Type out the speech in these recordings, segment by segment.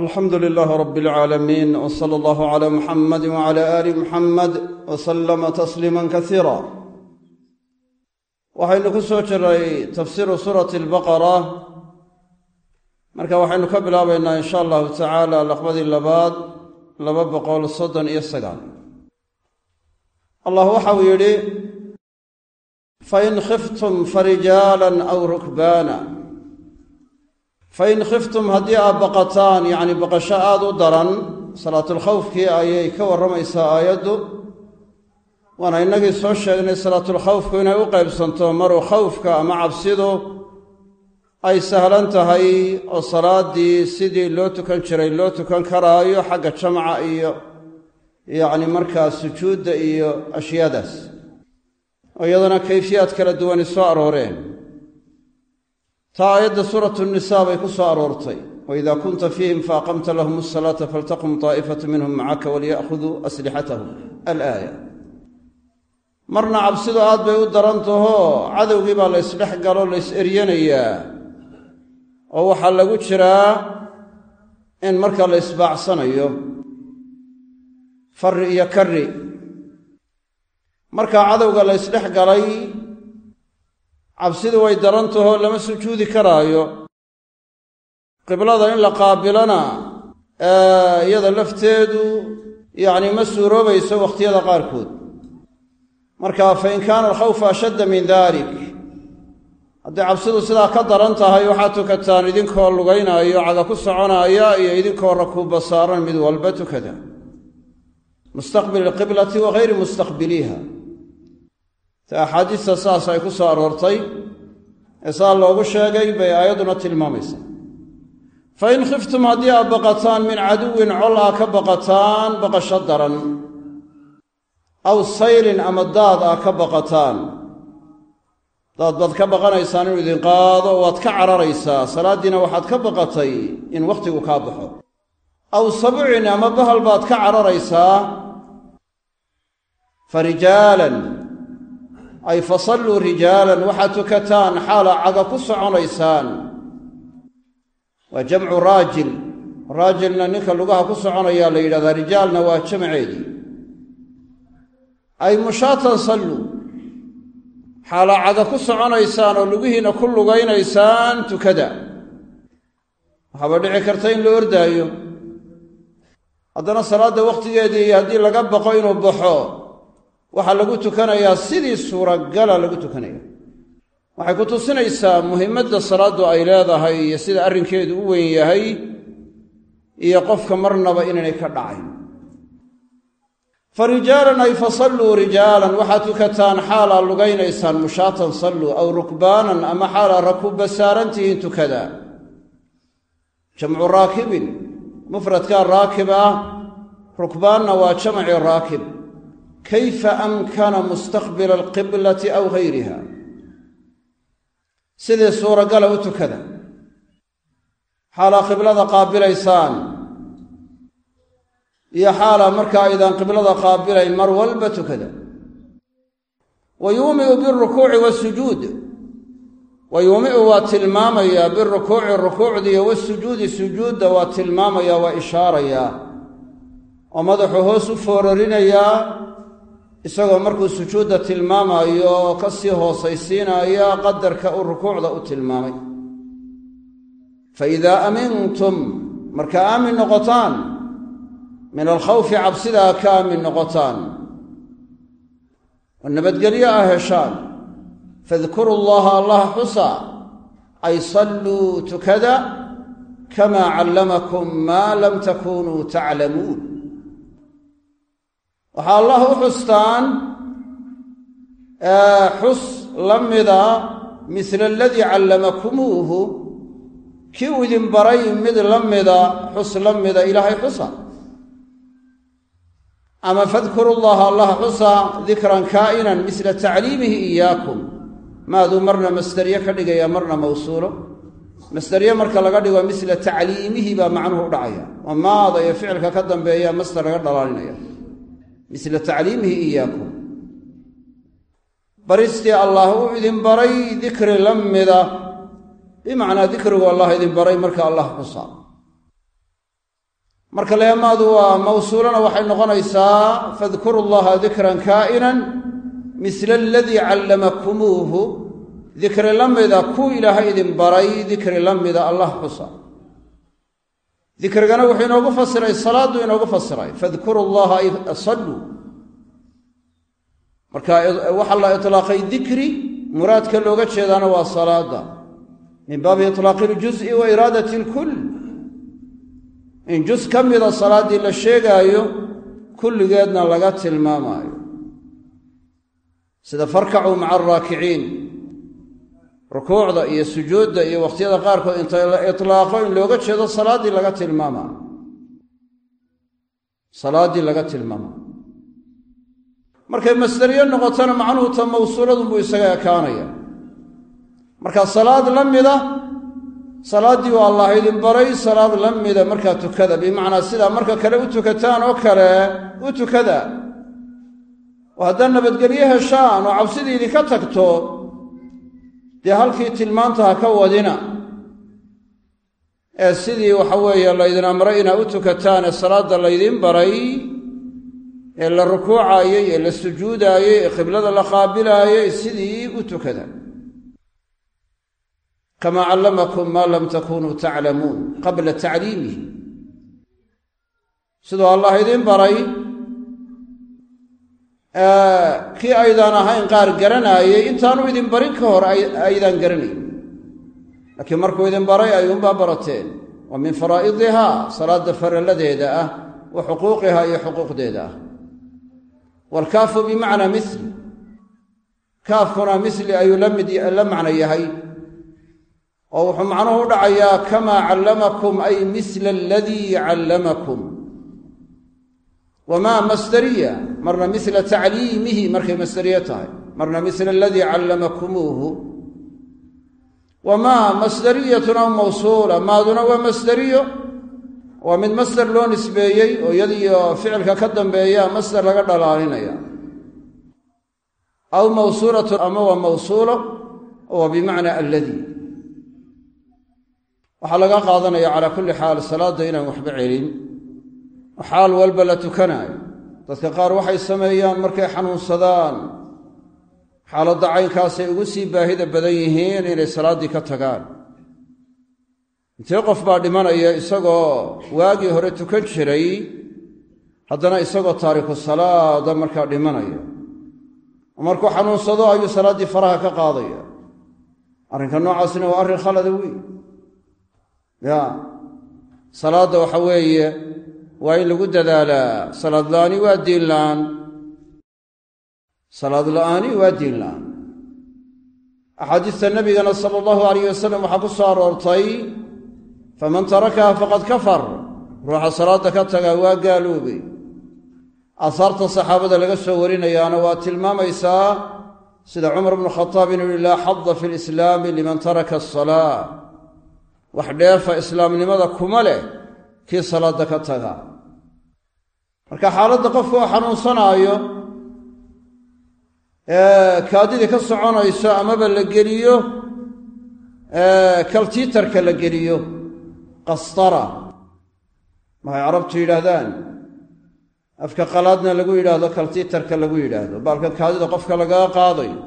alxamdu lilaah rab alcaalamiin w sala allahu cala muxamadi wcala aali muxamed w salama tasliima kasiira waxaynu ku soo jiray tafsiiru suurati albaqara marka waxaynu ka bilaabaynaa in sha allahu tacaala laqbadii labaad laba boqol soddon iyo sagaal. Allah waxau yidhi fain khiftum farijaalan aw rukbaana fain khiftum haddii aad baqataan yacni baqasho aada u daran salaatulkhawfkii ayay ka warramaysaa aayaddu waana innagii soo sheegnay salaatulkhawfku inay u qaybsanto maruu khawfka ama cabsidu ay sahlan tahay oo salaaddii sidii loo tukan jiray loo tukan karaayo xagga jamca iyo yacni markaa sujuudda iyo ashyaadaas oo iyadana kayfiyaad kala duwani soo arooreen taa aayadda suuratu nisaa bay ku soo aroortay. Waida kunta fiihim faaqamta lahum asalaata faltaqum taa'ifatu minhum macaka waliya'khuduu aslixatahum alaaya marna cabsidu aad bay u daran tahoo cadowgii baa la ysdhex galo la ys eryanayaa oo waxaa lagu jiraa in marka la ysbaacsanayo farri iyo karri. Markaa cadowga la ysdhex galay cabsidu way daran tahoo lama sujuudi karaayo. Qiblada in la qaabilana iyada lafteedu yacni ma suuroobayso wakhtiyada qaarkood. Marka fa in kaana alkhawfu ashadda min dalik hadday cabsidu sidaa ka daran tahay waxaad tukataan idinkoo lugaynaayo caga ku soconaaya iyo idinkoo rakuubba saaran mid walba tukada. Mustaqbil alqiblati wa hayri mustaqbiliiha ta axaadiista saas ay ku soo aroortay ee saa loogu sheegay bay aayadduna tilmaamaysaa fa in khiftum haddii aad baqataan min caduwin col aa ka baqataan baqasho daran. Aw saylin ama daad aa ka baqataan. Daad baad ka baqanaysaan inuu idin qaado waad ka cararaysaa salaaddiina waxaad ka baqatay in wakhtigu kaa baxo. Aw sabucin ama bahal baad ka cararaysaa fa rijaalan ay fasalluu rijaalan waxaad tukataan xaala caga ku soconaysaan. Waa jamcu raajil raajilna ninka lugaha ku soconayaa la yidhahdaa rijaalna waa jamceedii. Ay mushaatan salluu xaala caga ku soconaysaan oo lugihiinna ku lugaynaysaan tukada. Waxaaba dhici karta in la ordaayo. Haddana salaadda wakhtigeedii haddii laga baqo inuu baxo waxaa lagu tukanayaa sidii suuragala lagu tukanaya waxay ku tusinaysaa muhimmadda salaaddu ay leedahay iyo sida arrinkeedu u weyn yahay iyo qofka marnaba inaynay ka dhacayn. Fa rijaalan ay fasalluu rijaalan waxaad tukataan xaalaa lugaynaysaan mushaatan salluu aw rukbaanan ama xaalaa rakuubba saarantihiin tukada. Jamcu raakibin mufradkaa raakib ah rukbaanna waa jamci raakib kayfa amkana mustaqbila alqiblati aw hayriha sidii suuragala u tukada xaalaa qiblada qaabilaysaan iyo xaalaa marka aydaan qiblada qaabilayn mar walba tukada wa yuumiu birukuuci wasujuud wa yuumiu waa tilmaamayaa birukuuci rukuucdiiyo wasujuudi sujuudda waa tilmaamayaa waa ishaarayaa oo madaxu hoos u foorarinayaa isagoo markuu sujuudda tilmaamaayo ka sii hoosaysiinaya qadarka uu rukuucda u tilmaamay. Fa idaa amintum marka aamin noqotaan min alkhawfi cabsidaa ka aamin noqotaan. Oo nabadgelyo ah heshaan. Fadkuru llaha allah xusa ay salluu tukada kamaa callamakum maa lam takunuu taclamuun waxaa allah u xustaan xus la mida misla aladii callamакumuuhu kii uu idin baray mid la mida xus la mida ilaahay xusa. Ama fadkuru llaha allah xusa dikran kaa'inan misla tacliimihi iyaakum maaduu marna masderye ka dhigaya marna mawsuulo. Masderye marka laga dhigo misla tacliimihi baa macnuhu u dhacaya. Oo maada iyo ficilka ka dambeeya masder laga dhalaalinaya misla tacliimihi iyaakum. Baristii allah uu idin baray dikri la mida. Bimacnaa dikrigu allah idin baray marka allah xusa marka leemaadu waa mawsuulana waxay noqonaysaa fadkuru llaha dikran kaa'inan misla aladii callamkumuuhu dikri la mida kuu ilaahay idin baray dikri la mida allah xusa dikrigana wuxuu inoogu fasiray salaaddu inoogu fasiray. Fadkuru llaha ay salluu marka waxaa la itlaaqay dikri muraadka looga jeedaana waa salaada. Min baabi itlaaqi iljuzi wa iraadati ilkull in jus ka mida salaaddii la sheegaayo kulligeedna laga tilmaamaayo. Sida farkacuu maca alraakiciin rukuucda iyo sujuudda iyo wakhtiyada qaarkood inta la itlaaqo in looga jeedo salaaddii laga tilmaamaayo salaaddii laga tilmaamaayo markay masderiyo noqotona macnuhu ta mawsuuladunbuu isaga ekaanaya. Marka salaad la mida salaaddii waa allah idin baray salaad la mida markaa tukada. Bimacnaa sidaa marka kale u tukataan oo kale u tukada. Oo haddaad nabadgelyo heshaan oo cabsidii idinka tagto dee halkii tilmaanta ha ka wadina ee sidii waxa weeye laydin amray inaa u tukataan ee salaadda laydin baray ee la rukuucaayey ee la sujuudaayey ee qiblada la qaabilaayey sidii u tukada kamaa callamakum maa lam takunuu taclamuun qabla tacliimihi siduu allah idiin baray kii aydaan ahayn qaar garanaayey intaanu idin barin ka hor aydaan garanayn. Laakiin markuu idin baray ayuunbaa barateen. Wa min faraa'idihaa salaadda faralladeeda ah wa xuquuqihaa iyo xuquuqdeeda ah. Waalkaafu bimacnaa mili kaafkuna mili ayuu la macno yahay. Oo wuxuu macnuhu u dhacayaa kamaa callamakum ay misla aladii callamakum wamaa masdariya marna misla tacliimihi markay masdariye tahay marna misla aladii callamkumuuhu wamaa masdariyatun aw mawsuula maaduna waa masdariyo waa mid masder loo nisbeeyey oo iyadiyo ficilka ka dambeeya masder laga dhalaalinaya aw mawsuulatun ama waa mawsuulo waa bimacnaa alladii waxaa laga qaadanaya calaa kulli xaal salaadda inaan waxba celin xaal walba la tukanaayo. Dadka qaar waxay sameeyaan markay xanuunsadaan. Xaaladda caynkaasay ugu sii baahida badan yihiin inay salaaddii ka tagaan. Intee qof baa dhimanaya isagoo waagii hore tukan jiray haddana isagoo taariku salaada markaa dhimanaya. Markuu xanuunsado ayuu salaaddii faraha ka qaadaya. Arrinka noocaasina waa arrin khalada weyn. Ya salaadda waxa weeye waa in lagu dadaalaa salaad la'aani waa diin la'aan. Salaad la'aani waa diin la'aan. Axaadiista nabigana sala allahu alayh wasalam waxaa ku soo aroortay faman tarakaha faqad kafar. Ruuxa salaadda ka tagaa waa gaaloobay. Aahaarta saxaabada laga soo warinayaana waa tilmaamaysaa sida cumar bnu khataab inuu yihi laa xada fi lislaami liman taraka asalaa wax dheefa islaamnimada kuma leh kii salaadda ka taga marka xaaladda qofku oo xanuunsanaayo kaadidii ka soconayso amaba la geliyo kaltiitarka la geliyo qastara. Waxay carabtu yidhaahdaan? Afka qalaadna lagu yidhaahdo kaltiitarka lagu yidhaahdo. Baalka kaadida qofka lagaga qaadayo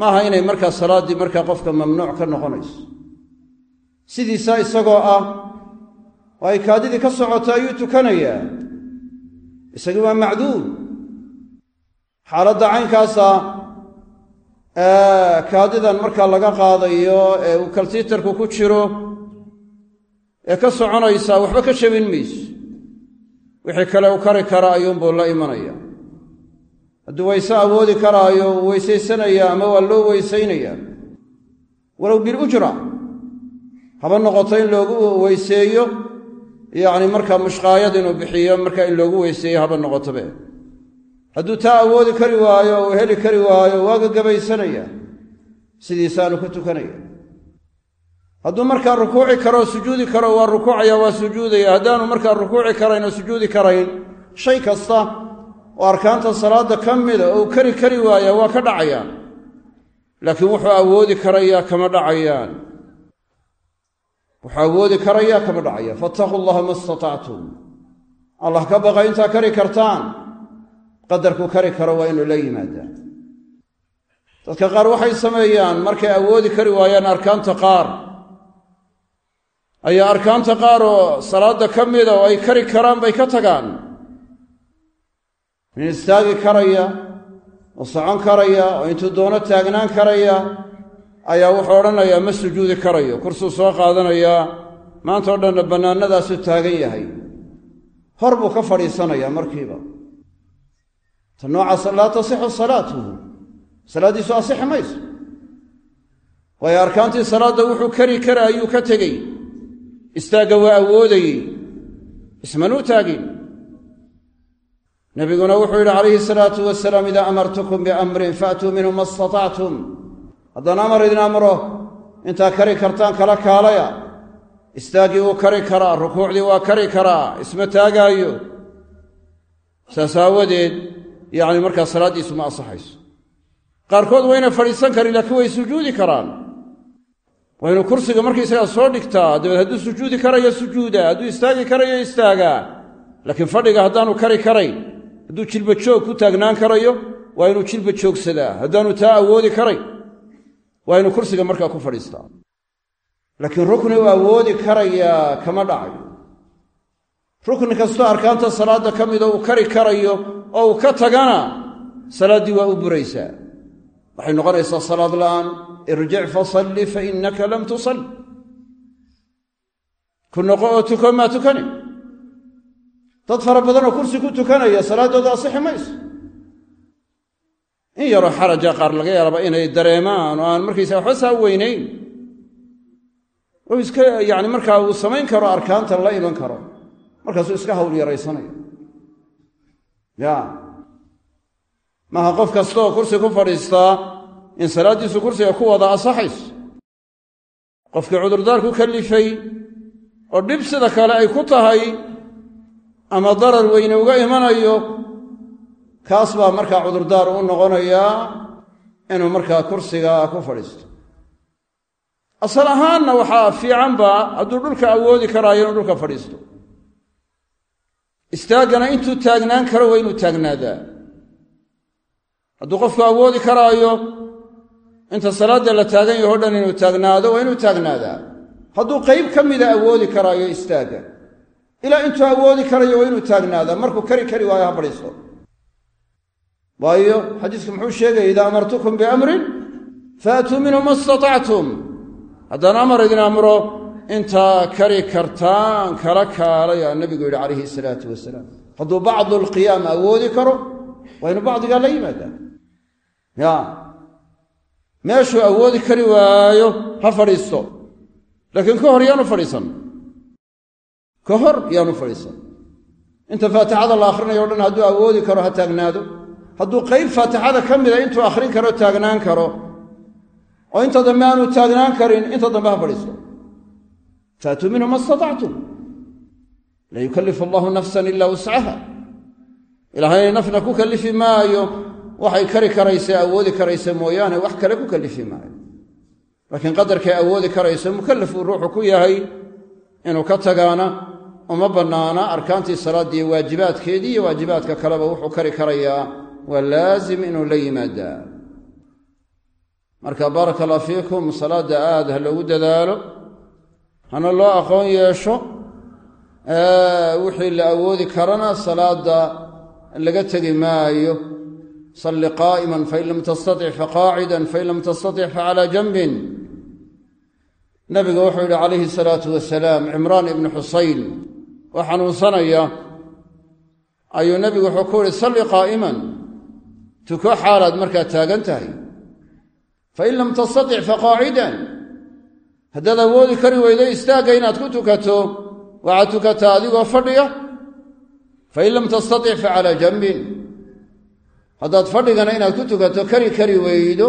maaha inay markaa salaaddii markaa qofka mamnuuc ka noqonayso. Sidiisaa isagoo ah oo ay kaadidii ka socoto ayuu tukanayaa isagii waa macduur xaaladda caynkaasa kaadidan markaa laga qaadayo ee uu kaltiitarku ku jiro ee ka soconaysaa waxba ka jabin mayso wixii kale u kari kara ayuunbuu la imanaya. Hadduu wayse awoodi karaayo uu weysaysanaya ama waa loo weysaynayaa walow bilujra haba noqoto in loogu weyseeyo yacni markaa mushqaayad inuu bixiyo markaa in loogu weyseeyo haba noqotobe hadduu taa awoodi kari waayo uu heli kari waayo waaga gabaysanaya sidiisaanu ku tukanaya. Hadduu markaa rukuuci karo sujuudi karo waa rukuucaya waa sujuudaya. Haddaanu markaa rukuuci karayn oo sujuudi karayn shay kasta oo arkaanta salaadda ka mida oo uu kari kari waaya waa ka dhacayaan laakiin wuxuu awoodi karayaa kama dhacayaan wuxuu awoodi karaya kama dhacaya. Fattaquu allaha ma istatactum allah ka baqa intaa kari kartaan. Qadarku kari karo waa inuu la yimaadaa dadka qaar waxay sameeyaan markay awoodi kari waayaan arkaanta qaar. Ayaa arkaanta qaar oo salaadda ka mida oo ay kari karaan bay ka tagaan. Nin istaagi karaya oo socon karaya oo intuu doono taagnaan karaya ayaa wuxuu odhanayaa ma sujuudi karayo kursuu soo qaadanayaa maanta o dhanna bannaanadaasuu taagan yahay. Hor buu ka fadhiisanayaa markiiba. Ta noocaas laa tasixu salaatuhu salaaddiisu asixi mayso. Waayo arkaantii salaadda wuxuu kari kara ayuu ka tegey. Istaagga waa awoodayey ismanuu taagin. Nabiguna wuxuu yidhi calayhi salaatu wasalaam idaa amartukum biamrin faatuu minhu ma istatactum haddaan amar idin amro intaa kari kartaan kala kaalaya. Istaaggii wuu kari karaa rukuucdii waa kari karaa isma taagaayo. Saas aawadeed yacni markaa salaaddiisu ma ansaxayso. Qaarkood wayna fadhiisan karin laakiin way sujuudi karaan. Waynu kursiga markaysagaa soo dhigtaa dabeed hadduu sujuudi karayo sujuuda hadduu istaagi karayo istaagaa. Laakiin fadhiga haddaanu kari karayn hadduu jilba joog ku taagnaan karayo waa inuu jilba joogsadaa. Haddaanu taa awoodi karayn waa inuu kursiga markaa ku fadhiistaa. Laakiin rukni uu awoodi karayaa kama dhacayo. Rukni kastoo arkaanta salaadda ka mida uu kari karayo oo uu ka tagana salaaddii waa u buraysaa. Waxay noqonaysaa salaad la'aan irjic fasalli fa innaka lam tusalli. Ku noqo oo tuko maa tukani. Dad fara badanoo kursi ku tukanaya salaaddooda asixi mayso in yaroo xaraja qaar laga yaababa inay dareemaan oo aan markaysaa waxba saa weynayn oo iska yacni markaa uu samayn karo arkaanta la iman karo. Markaasuu iska hawl yaraysanayo ya. Maaha qof kastaoo kursi ku fadhiistaa in salaaddiisu kursiga ku wada asaxayso qofkii cudurdaar ku kallifay oo dhib sida kale ay ku tahay ama darar weyne uga imanayo kaas baa markaa cudurdaar u noqonayaa inuu markaa kursiga ku fadhiisto. Asal ahaanna waxaa fiicanba hadduu dhulka awoodi karaayo inuu dhulka fadhiisto. Istaaggana intuu taagnaan karo waa inuu taagnaadaa. Hadduu qofku awoodi karaayo inta salaadda la taagan yaho dhan inuu taagnaado waa inuu taagnaadaa. Hadduu qayb ka mida awoodi karaayo istaagga ilaa intuu awoodi karayo waa inuu taagnaadaa markuu kari kari waayo ha fadhiisto waayo xadiisku muxuu sheegaya idaa amartukum biamrin faatuu minhu ma istatactum. Amar idin amro intaa kari kartaan kala kaalayaa nebigu yidhi calayhi salaatu wasalaam. Hadduu bacdu alqiyaam awoodi karo waa inuu bacdigaa la yimaadaa. Ya. Meeshuu awoodi kari waayo ha fadhiisto. Laakiin ka hor yaanu fadhiisan. Ka hor yaanu fadhiisan. Inta faatixada la akhrinayo o dhan hadduu awoodi karo ha taagnaado hadduu qayb faatixada ka mida intuu akhrin karo taagnaan karo oo inta dambe aanu taagnaan karin inta dambe ha fadhiisto. Faatuu minhu ma istatactum. La yukallifu allahu nafsan ila wuscaha ilaahayna nafna ku kallifi maayo waxay kari karaysa awoodi karaysa mooyaane wax kale ku kallifi maayo. Laakiin qadarkay awoodi karayso mukallafuu ruuxu ku yahay inuu ka tagaana uma bannaana arkaantii salaaddii waajibaadkeedii iyo waajibaadka kaleba wuxuu kari karayaa waa laazim inuu la yimaadaa marka baaraka allah fiikum salaadda aad ha loogu dadaalo hana loo aqoon yeesho wixii la awoodi karana salaadda laga tegi maayo. Salli qaa'iman fain lam tastatic faqaacidan fain lam tastatic facalaa janbin. Nabiga wuxuu yidhi calayhi salaatu wasalaam cimraan ibnu xusayn. Oo xanuunsanaya ayuu nebigu wuxuu ku yihi salli qaa'iman tuko xaalaad markaa taagan tahay. Fain lam tastatic faqaacidan haddaad awoodi kari weydo istaagga inaad ku tukato waxaad tukataa adigoo fadhiga. Fain lam tastatic facalaa janbin. Haddaad fadhigana inaad ku tukato kari kari weydo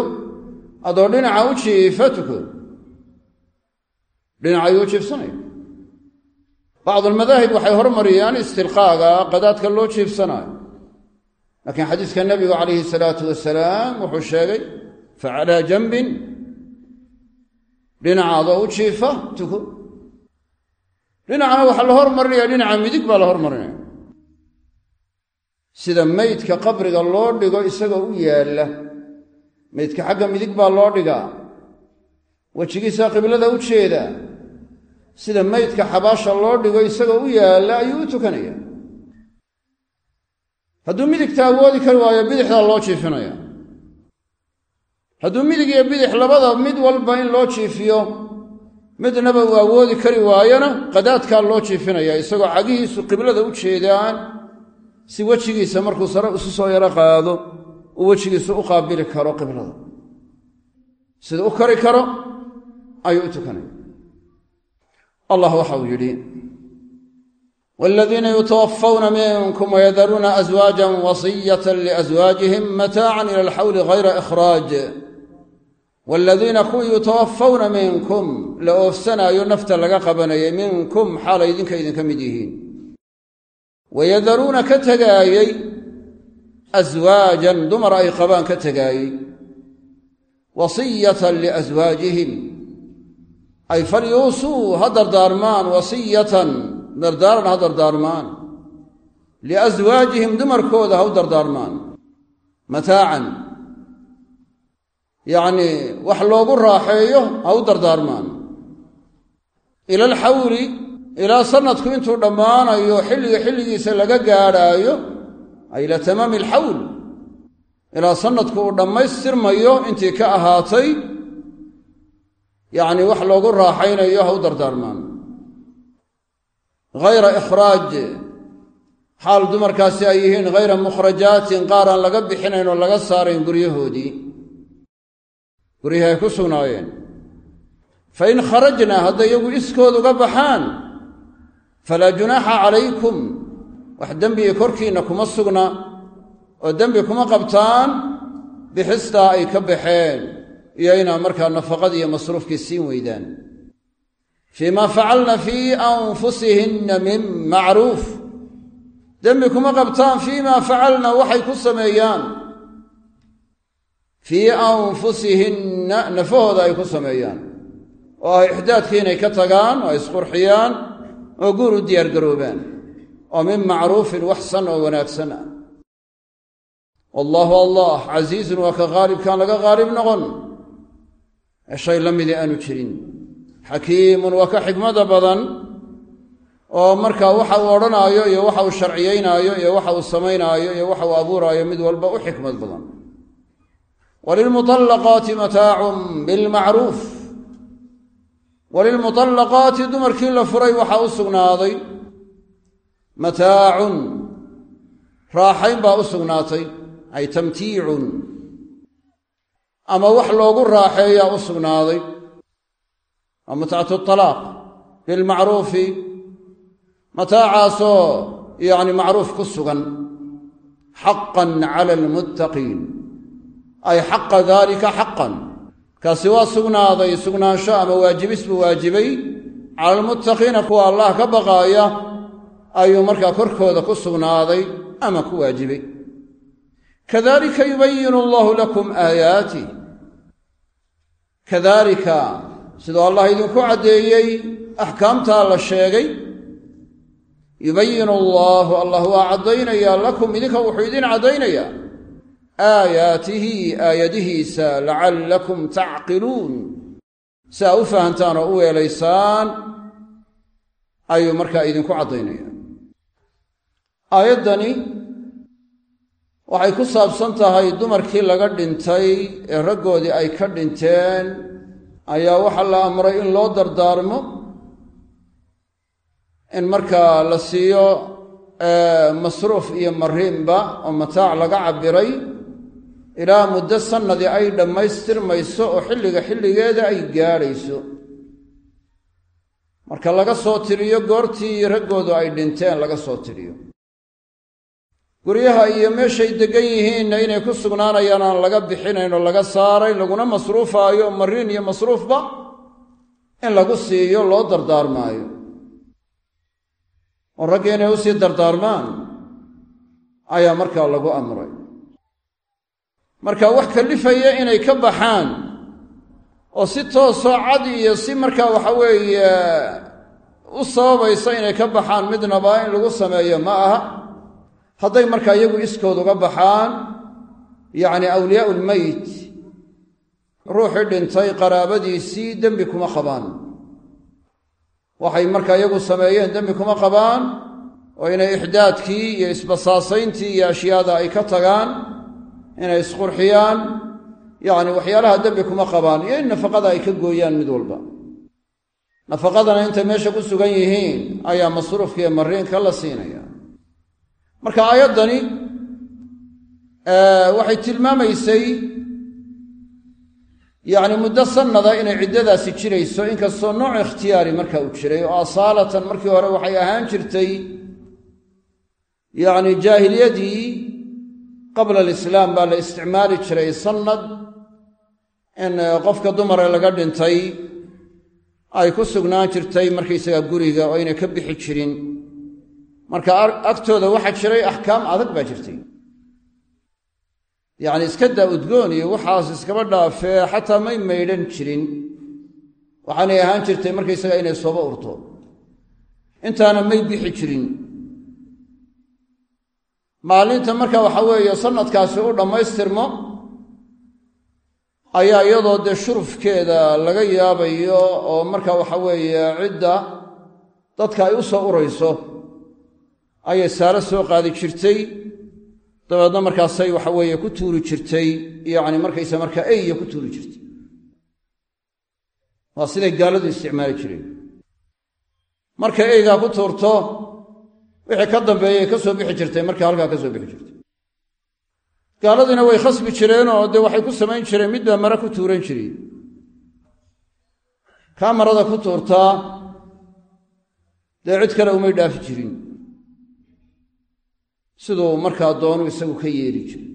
adoo dhinaca u jiifa tuko. Dhinacayuu jiifsanaya bacdulmadaahib waxay hormariyaan istilqaaga qadaadka loo jiifsanaayo laakiin xadiiska nebigu calayhi salaatu wasalaam wuxuu sheegay facalaa janbin dhinaca adoo u jiifa tuko dhinacna waxaa la hormarinaya dhinaca midig baa la hormarinaya sida meydka qabriga loo dhigo isagoo u yaalla meydka xagga midig baa loo dhigaa wejigiisaa qiblada u jeeda sida meydka xabaasha loo dhigo isagoo u yaalla ayuu u tukanaya hadduu midigta awoodi kari waayo bidixdaa loo jiifinaya hadduu midig iyo bidix labada mid walba in loo jiifiyo midnaba uu awoodi kari waayona qadaadkaa loo jiifinaya isagoo cagihiisu qiblada u jeedaan si wejigiisa markuu sare isu soo yaro qaado uu wejigiisu u qaabili karo qiblada. Sida u kari karo ayuu u tukanaya. Allah waxa uu yidhi waaladiina yutawafawna minkum wayadaruuna aswaajan wasiyatan liaswaajihim mataacan ila alxawli hayra ikhraaj waaladiina kuwii yutawafawna minkum la oofsanaayo nafta laga qabanayay minkum xaalay idinka idinka mid yihiin wayadaruuna ka tegaayey aswaajan dumar ay qabaan ka tegaayey wasiyatan liaswaajihim ay falyuusuu ha dardaarmaan wasiyatan dardaaran ha dardaarmaan. Liaswaajihim dumarkooda ha u dardaarmaan. Mataacan. Yacnii wax loogu raaxeeyo ha u dardaarmaan. Ila alxawli ilaa sanadku intuu dhammaanayo xilliga xilligiisa laga gaadhaayo ay ila tamaami alxawl. Ilaa sanadku uu dhammaystirmayo intii ka ahaatay yacni wax loogu raaxaynayo ha u dardaarmaan hayra ikhraaj xaal dumarkaasi ay yihiin hayra mukhrajaatin qaar aan laga bixinayn oo laga saarayn guryahoodii guryihii ay ku sugnaayeen fa in kharajna hadday iyagu iskood uga baxaan falaa junaaxa calaykum wax dembiga korkiinna kuma sugna oo dembi kuma qabtaan bixistaa ay ka baxeen iyo inaa markaa nafaqadii iyo masruufkii siin weydaan fii ma facalna fii anfusihinna min macruuf dembi kuma qabtaan fii ma facalna waxay ku sameeyaan fii anfusihinna nafahooda ay ku sameeyaan oo ah ixdaadkii inay ka tagaan oo isqurxiyaan oo guur u diyaargaroobaan oo min macruufin waxsan oo wanaagsan ah wallaahu allah casiizun waa ka qaalibkaan laga qaalib noqon ee shay la midii aanu jirin xakiimun waa ka xikmada badan oo markaa waxa uu odhanaayo iyo waxa uu sharciyaynaayo iyo waxa uu samaynaayo iyo waxa uu abuuraayo mid walba u xikmad badan. Walilmuطallaqaati mataacun bilmacruuf. Walilmuطallaqaati dumarkii la furay waxaa u sugnaaday mataacun. Raaxayn baa u sugnaatay ay tamtiicun. Ama wax loogu raaxeeyaa u sugnaaday waa mutcatu talaaq bilmacruufi mataacaasoo yacni macruuf ku sugan xaqan cala almuttaqiin ay xaqa daalika xaqan kaasi waa sugnaaday sugnaansho ama waajibis buu waajibay cala almuttaqiina kuwa allah ka baqaaya ayuu markaa korkooda ku sugnaaday ama ku waajibay kadalika yubayinu allahu lakum aayaatih siduu allah idinku caddeeyey axkaamtaa la sheegay yubayinu allaahu allah waa caddaynayaa lakum idinka wuxuu idin caddaynayaa. Aayaatihi aayadihiisa lacallakum tacqiluun. Si aa u fahantaan u weelaysaan ayuu markaa idinku caddaynaya aayaddani waxay ku saabsan tahay dumarkii laga dhintay ee raggoodii ay ka dhinteen ayaa waxaa la amray in loo dardaarmo in markaa la siiyo masruuf iyo mariinba oo mataac laga cabbiray ilaa muddo sannadii ay dhammaystirmayso oo xilliga xilligeeda ay gaadhayso. Marka laga soo tiriyo goortii raggoodu ay dhinteen laga soo tiriyo guryaha iyo meeshay deggan yihiinna inay ku sugnaanayaan aan laga bixinayn oo laga saarayn laguna masruufaayo mariin iyo masruufba in lagu siiyo loo dardaarmaayo. Oo ragga inay u sii dardaarmaan ayaa markaa lagu amray. Marka wax kallifaya inay ka baxaan oo si toosoo cad iyo si markaa waxa weeye u sababaysa inay ka baxaan midnaba in lagu sameeyo ma aha hadday markaa iyagu iskood uga baxaan yacni awliyaau lmeyt ruuxii dhintay qaraabadiisii dembi kuma qabaan. Waxay markaa iyagu sameeyeen dembi kuma qabaan oo inay ixdaadkii iyo isbasaasayntii iyo ashyaada ay ka tagaan inay isqurxiyaan yacni waxyaalaha dembi kuma qabaan iyo in nafaqada ay ka gooyaan mid walba. Nafaqadana intay meesha ku sugan yihiin ayaa masruufka iyo mariinka la siinaya marka aayaddani waxay tilmaamaysay yacni muddo sannada inay ciddadaasi jirayso inkastoo nooc ikhtiyaari marka uu jiray oo asaalatan markii hore waxay ahaan jirtay yacni jaahiliyadii qabla alislaam baa la isticmaali jiray sannad in qofka dumare laga dhintay ay ku sugnaan jirtay markaysaga guriga oo aynay ka bixi jirin marka agtooda waxaa jiray axkaam adag baa jirtay. Yacni iska daa udgoon iyo waxaas iskaba dhaafee xataa may maydhan jirin. Waxaanay ahaan jirtay markaysaga inay sooba urto. Intaana may bixi jirin. Maalinta marka waxa weeye sannadkaasi u dhammaystirmo ayaa iyadoo dee shurufkeeda laga yaabayo oo marka waxa weeye cidda dadka ay u soo urayso ayay saaro soo qaadi jirtay. Dabeedna markaasay waxa weeye ku tuuri jirtay yacni markaysa markaa eyya ku tuuri jirtay. Waa siday gaaladu isticmaali jireen. Markay eygaa ku tuurto wixii ka dambeeyay ka soo bixi jirtay markaa halkaa ka soo bixi jirtay. Gaaladiina way khasbi jireenoo dee waxay ku samayn jireen mid baa mare ku tuuran jiray. Kaa marada ku tuurtaa dee cid kale umay dhaafi jirin siduu markaa doonu isagu ka yeeli jiray.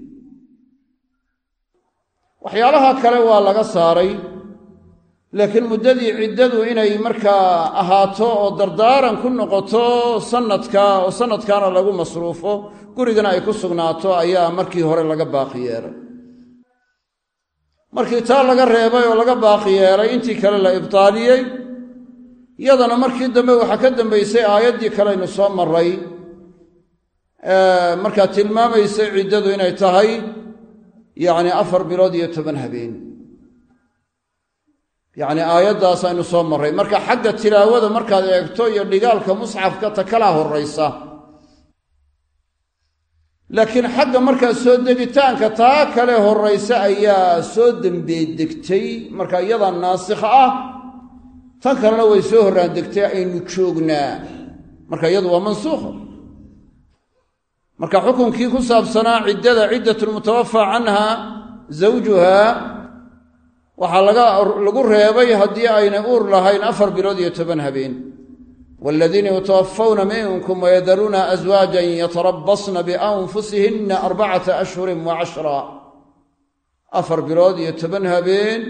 Waxyaalaha kale waa laga saaray laakiin muddadii ciddadu inay markaa ahaato oo dardaaran ku noqoto sannadka oo sannadkaana lagu masruufo gurigana ay ku sugnaato ayaa markii hore laga baaqi yeelay. Markii taa laga reebay oo laga baaqi yeelay intii kale la ibtaaliyey yadana markii dambe waxaa ka dambaysay aayaddii kaleaynu soo marray markaa tilmaamaysay ciddadu inay tahay yacni afar bilood iyo toban habeen. Yacni aayaddaas aynu soo marray. Marka xagga tilaawada markaad eegto iyo dhigaalka musxafka ta kalaa horraysa. Laakiin xagga markaa soo degitaanka taa kale horraysa ayaa soo dembeedegtay marka iyadaa naasikha ah tan kalena way soo horraan degtay aynu joognaa. Marka iyadu waa mansuukha marka xukunkii ku saabsanaa ciddada ciddatulmutawafaa canha zawjuha waxaa lagu reebay haddii aynay uur lahayn afar bilood iyo toban habeen. Waladiina yutawafawna minkum wayadaruuna aswaajan yatarabasna bianfusihinna arbacata ashhurin wa cashra. Afar bilood iyo toban habeen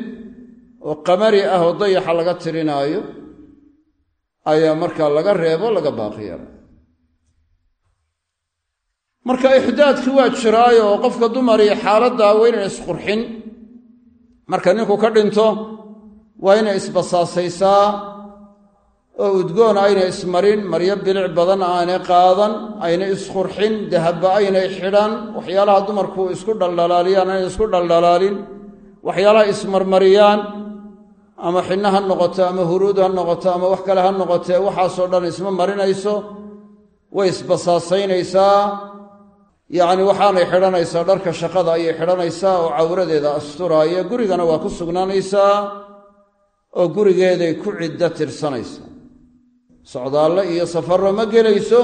oo qamari ah oo dayaxa laga tirinaayo ayaa markaa laga reebo laga baaqi marka ixdaadkii waa jiraayo qofka dumarii xaaladdaa waa inay isqurxin. Marka ninku ka dhinto waa inay isbasaasaysaa oo udgoon aynay ismarin maryo bilic badan aanay qaadan aynay isqurxin dahabba aynay xidhan waxyaalaha dumarku isku dhaldhalaaliyaan aynay isku dhaldhalaalin waxyaalaha ismarmariyaan ama xinno ha noqoto ama huruud ha noqoto ama wax kale ha noqotee waxaasoo dhan isma marinayso way isbasaasaynaysaa yacni waxaanay xidhanaysaa dharka shaqada ayay xidhanaysaa oo cawradeeda asturaaya gurigana waa ku sugnaanaysaa oo gurigeeday ku ciddo tirsanaysaa. Socdaalle iyo safarro ma gelayso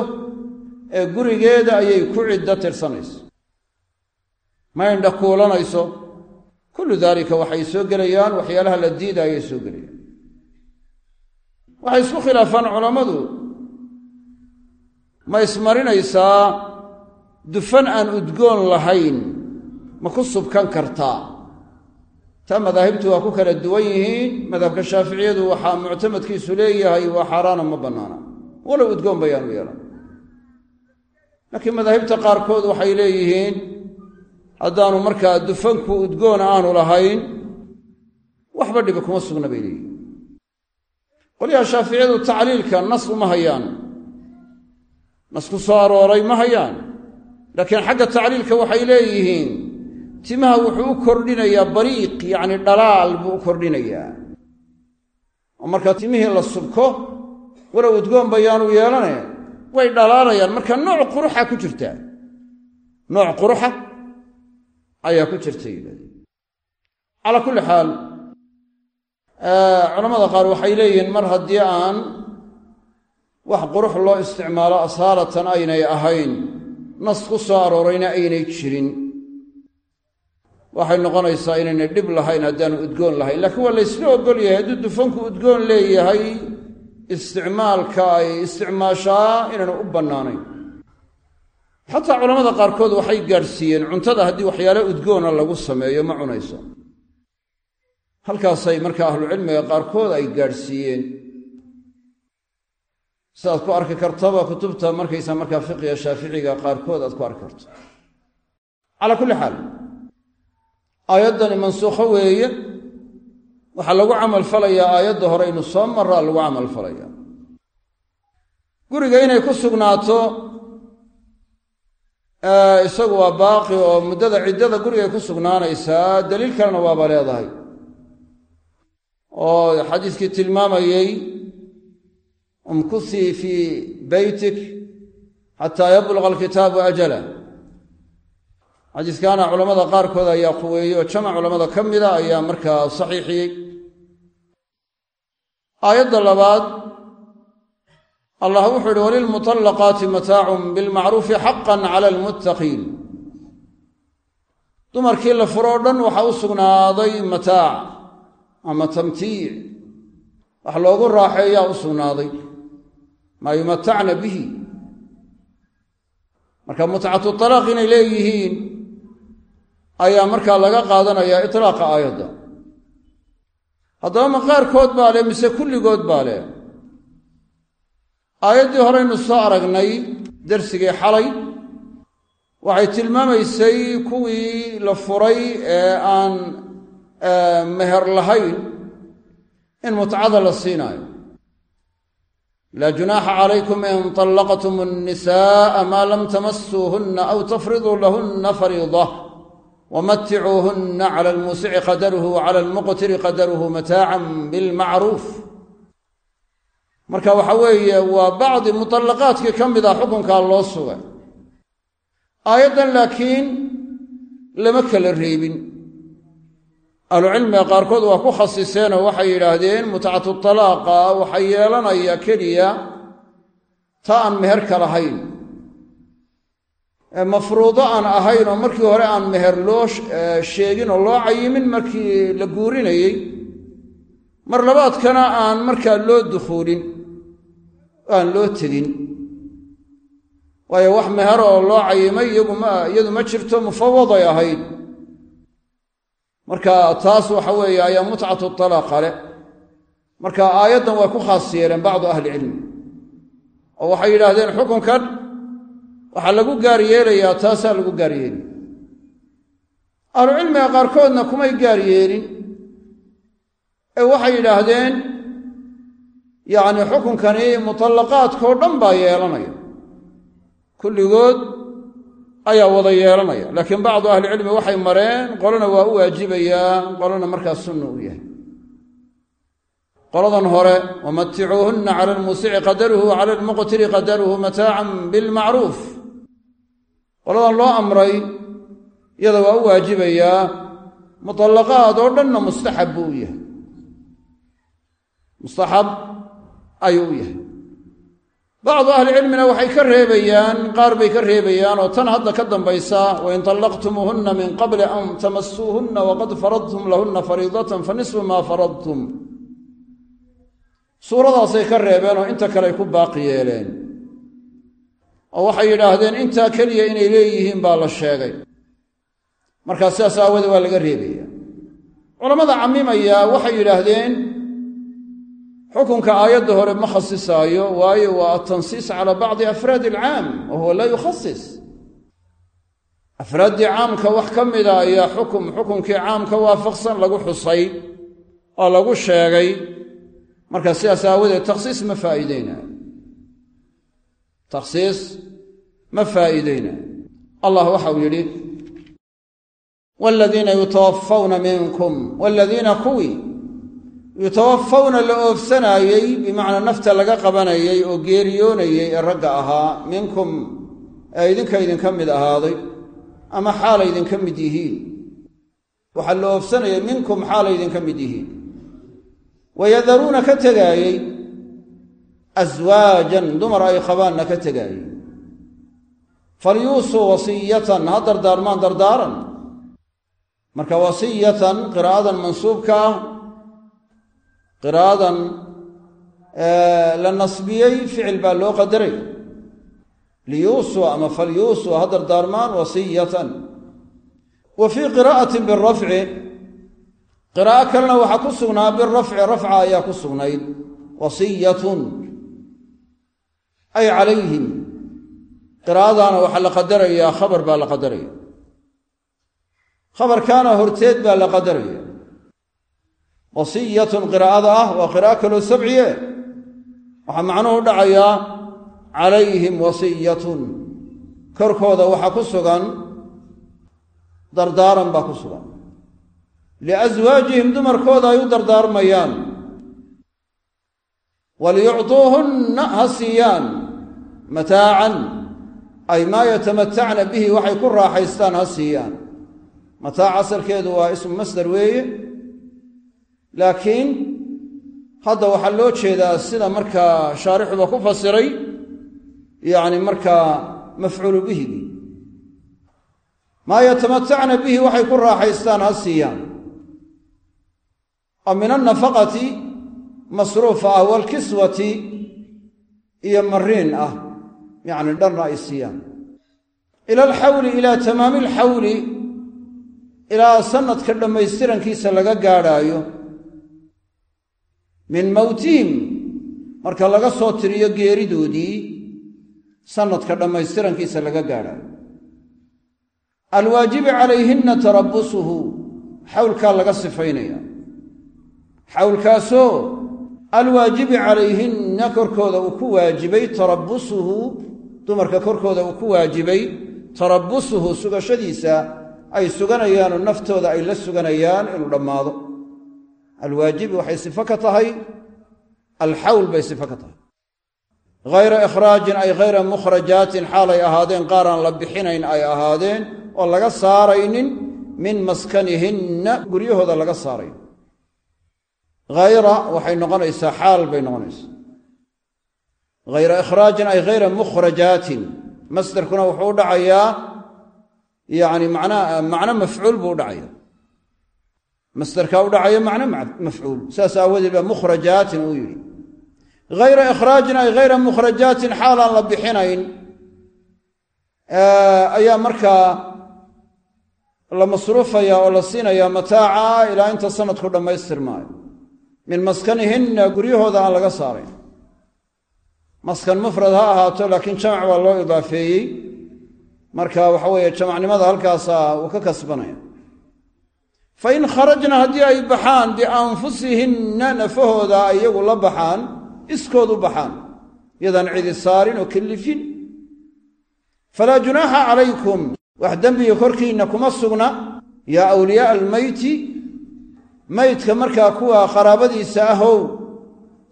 ee gurigeeda ayay ku ciddo tirsanaysaa. Ma indha kuulanayso. Kullu daalika waxay soo gelayaan waxyaalaha la diida ayay soo gelayaan. Waxay isku khilaafaan culammadu. Ma ismarinaysaa dufan aan udgoon lahayn ma ku subkan kartaa. Taa madaahibtu waa ku kala duwan yihiin madhabka shaaficiyadu waxaa muctamadkiisu leeyahay waa xaaraana ma bannaana. Walow udgoon bayaanu yeelan. Laakiin madaahibta qaarkood waxay leeyihiin haddaanu markaa dufanku udgoon aanu lahayn waxba dhibi kuma sugna bay leeyihiin. Qolyaha shaaficiyadu tacliilka nas uma hayaan. Nas ku soo arooray ma hayaan laakiin xagga tacliilka waxay leeyihiin timaha wuxuu u kordhinayaa bariiq yacni dhalaal buu u kordhinayaa. Oo markaa timihii la subko walow udgoon bayaanu yeelane way dhalaalayaan. Marka nooc quruxa ku jirta nooc quruxa ayaa ku jirta yidhahdeen calaa kulli xaal culammada qaar waxay leeyihiin mar haddii aan wax qurux loo isticmaalo asaalatan aynay ahayn nas ku soo aroorayna aynay jirin. Waxay noqonaysaa inaynay dhib lahayn haddaanu udgoon lahayn. Laakiin waa laysla ogol yahay hadduu dufanku udgoon leeyahay isticmaalka ay isticmaashaa inaanu u bannaanayn. Xataa culammada qaarkood waxay gaadhsiiyeen cuntada haddii waxyaale udgoona lagu sameeyo ma cunayso. Halkaasay markaa ahlucilmiga qaarkood ay gaadhsiiyeen sidaad ku arki kartaba kutubta markaysa markaa fiqiga shaaficiga qaarkood aad ku arki karto. Calaa kulli xaal aayaddani mansuukho weeye. Waxaa lagu camal falayaa aayadda hore inu soo maraa lagu camal falaya guriga inay ku sugnaato isagu waa baaqi oo muddada ciddada gurigay ku sugnaanaysaa daliil kalena waaba leedahay. Oo xadiiskii tilmaamayey umkuthii fii beytik xataa yabluqa alkitaabu ajala xadiiskaana culammada qaarkood ayaa quweeyey oo jamac culammada ka mida ayaa markaa saxiixiyey aayadda labaad allah wuxuu yihi walilmuطallaqaati mataacun bilmacruufi xaqan cala almuttaqiin dumarkii la furo o dhan waxaa u sugnaaday mataac ama tamtiic wax loogu raaxeeyaa u maa yumatacna bihi. Marka mutcatu talaaq inay leeyihiin ayaa markaa laga qaadanayaa itlaaqa aayadda. Haddaba ma qaarkood baa leh mise kulligood baa leh. Aayaddii horeynu soo aragnay dersigii xalay. Waxay tilmaamaysay kuwii la furay ee aan meher lahayn in mutcada la siinaayo laa junaaxa calaykum in طallaqtum الnisaءa maa lam tamasuuhunna aw tafriduu lahunna fariida wamaticuuhunna cala almuusici qadaruhu wcala almuqtiri qadaruhu mataacan bilmacruuf marka waxa weeye waa bacdi muطallaqaadkii ka mid ah xukunkaa loo sugay aayaddan laakiin lama kala reebin ahlucilmiga qaarkood waa ku khasiseenoo waxay yidhaahdeen mutcatu talaaqa waxay yeelanaya keliya ta aan meherka lahayn. Ee mafruudo aan ahayn oo markii hore aan meher loo sheegin oo loo cayimin markii la guurinayey mar labaadkana aan markaa loo dukhuulin aan loo tegin. Waayo wax meher oo loo cayimay iyadu jirto mufawaday ahayd marka taas waxa weeye ayaa mutcatu talaaqa leh. Marka aayaddan waa ku khaas yeeleen bacdu ahlicilmi oo waxay yidhaahdeen xukunkan waxaa lagu gaar yeelayaa taasaa lagu gaar yeeli ahlucilmiga qaarkoodna kumay gaar yeelin. Ee waxay yidhaahdeen yacni xukunkani mutallaqaadkao dhan baa yeelanaya. Kulligood ayaa wada yeelanaya. Laakiin bacdu ahlicilmi waxay mareen qolana waa u waajibayaa qolana markaa sunna u yahay. Qoladan hore wamaticuuhunna cala almuusici qadaruhu wcala almuqtiri qadaruhu mataacan bilmacruuf qoladan loo amray iyada waa u waajibayaa muطallaqaad oo dhanna mustaxab buu u yahay. Mustaxab ayuu u yahay bacdu ahlicilmina waxay ka reebayaan qaar bay ka reebayaan oo tan hadda ka dambaysa wain طallaqtumuuhunna min qabli an tamasuuhunna waqad faradtum lahunna fariidatan fanisfu maa faradtum suuradaasay ka reebeen oo inta kale ay ku baaqi yeeleen oo waxay yidhaahdeen intaa keliya inay leeyihiin baa la sheegay markaa sidaas aawadee waa laga reebaya culammada camimaya waxay yidhaahdeen xukunka aayadda hore ma khasisaayo waayo waa atansiis calaa bacdi afraadi alcaam wa huwa laa yukhasis. Afraaddii caamka wax ka mida ayaa xukum xukunkii caamka waafaqsan lagu xusay oo lagu sheegay. Marka sidaas aawadeed takhsiis ma faa'iideynayo takhsiis ma faa'iideynayo allah waxau yidhi waaladiina yutawafawna minkum waaladiina kuwii yutawafawna la oofsanaayey bimacnaa nafta laga qabanayay oo geeriyoonayay ee ragga ahaa minkum ee idinka idinka mid ahaaday ama xaalay idinka mid yihiin. Waxaa la oofsanayay minkum xaalay idinka mid yihiin. Wayadaruuna ka tegaayey aswaajan dumar ay qabaanna ka tegaayey. Falyuusuu wasiyatan ha dardaarmaan dardaaran. Marka wasiyatan qiraa'adan mansuubka ah qiraa'adan la nasbiyey ficil baa loo qadaray. Liyuusuu ama falyuusuu ha dardaarmaan wasiyatan. Wa fii qiraa'atin birafci qiraa'o kalena waxaa ku sugnaa birafci rafca ayaa ku sugnayd. Wasiyatun. Ay calayhim. Qiraa'adaana waxaa la qadarayaa khabar baa la qadaraya khabarkaana horteed baa la qadaraya wasiyatun qiraa'ada ah waa qiraa'o kaloo sabciye. Waxaa macnuhu dhacayaa calayhim wasiyatun. Korkooda waxaa ku sugan dardaaran baa ku sugan. Liaswaajihim dumarkooda ay u dardaarmayaan. Waliyucduuhunna ha siiyaan. Mataacan ay maa yatamatacna bihi waxay ku raaxaystaan ha siiyaan. Mataac asalkeedu waa ismu masdar weeye laakiin hadda waxaa loo jeedaa sida markaa shaarixuba ku fasiray yacni markaa mafcuulu bihigii maa yatamatacna bihi waxay ku raaxaystaan ha siiyaan. Oo min annafaqati masruufa ah waalkiswati iyo mariin ah yacni dharna ay siiyaan. Ila alxawli ilaa tamaami alxawli ilaa sanadka dhammaystirankiisa laga gaadhaayo min mowtihim marka laga soo tiriyo geeridoodii sanadka dhammaystirankiisa laga gaadhaayo alwaajibi calayhinna tarabusuhu xawlkaa laga sifaynaya. Xawlkaasoo alwaajibi calayhinna korkooda uu ku waajibay tarabusuhu dumarka korkooda uu ku waajibay tarabusuhu sugashadiisa ay suganayaanoo naftooda ay la suganayaan inuu dhammaado alwaajibi waxay sifo ka tahay alxawl bay sifo ka tahay. Hayra ikhraajin ay hayra mukhrajaatin xaalay ahaadeen qaaraan la bixinayn ay ahaadeen oo laga saaraynin min maskanihinna guryahooda laga saarayn hayra waxay noqonaysaa xaal bay noqonaysaa. Hayra ikhraajin ay hayra mukhrajaatin masdarkuna wuxuu u dhacayaa yacni macnaa macno mafcuul buu u masdarkaa u dhacaya macno mafcuul. Saas aawadeed baa mukhrajaatin uu yidhi. Hayra ikhraajin ay hayra mukhrajaatin xaalaan la bixinayn ayaa markaa la masruufaya oo la siinaya mataaca ilaa inta sanadku dhammaystirmaayo. Min maskanihinna guryahooda aan laga saarayn. Maskan mufrad ha ahaato laakiin jamac baa loo idaafeeyey. Marka waxa jamacnimada halkaasa uu ka kasbanaya fa in kharajna haddii ay baxaan bianfusihinna nafahooda ay iyagu la baxaan iskood u baxaan yadaan cidi saarin oo kellifin falaa junaaxa calaykum wax dembiga korkiinna kuma sugna yaa awliyaaa almeyti maydka markaa kuwa qaraabadiisa ahow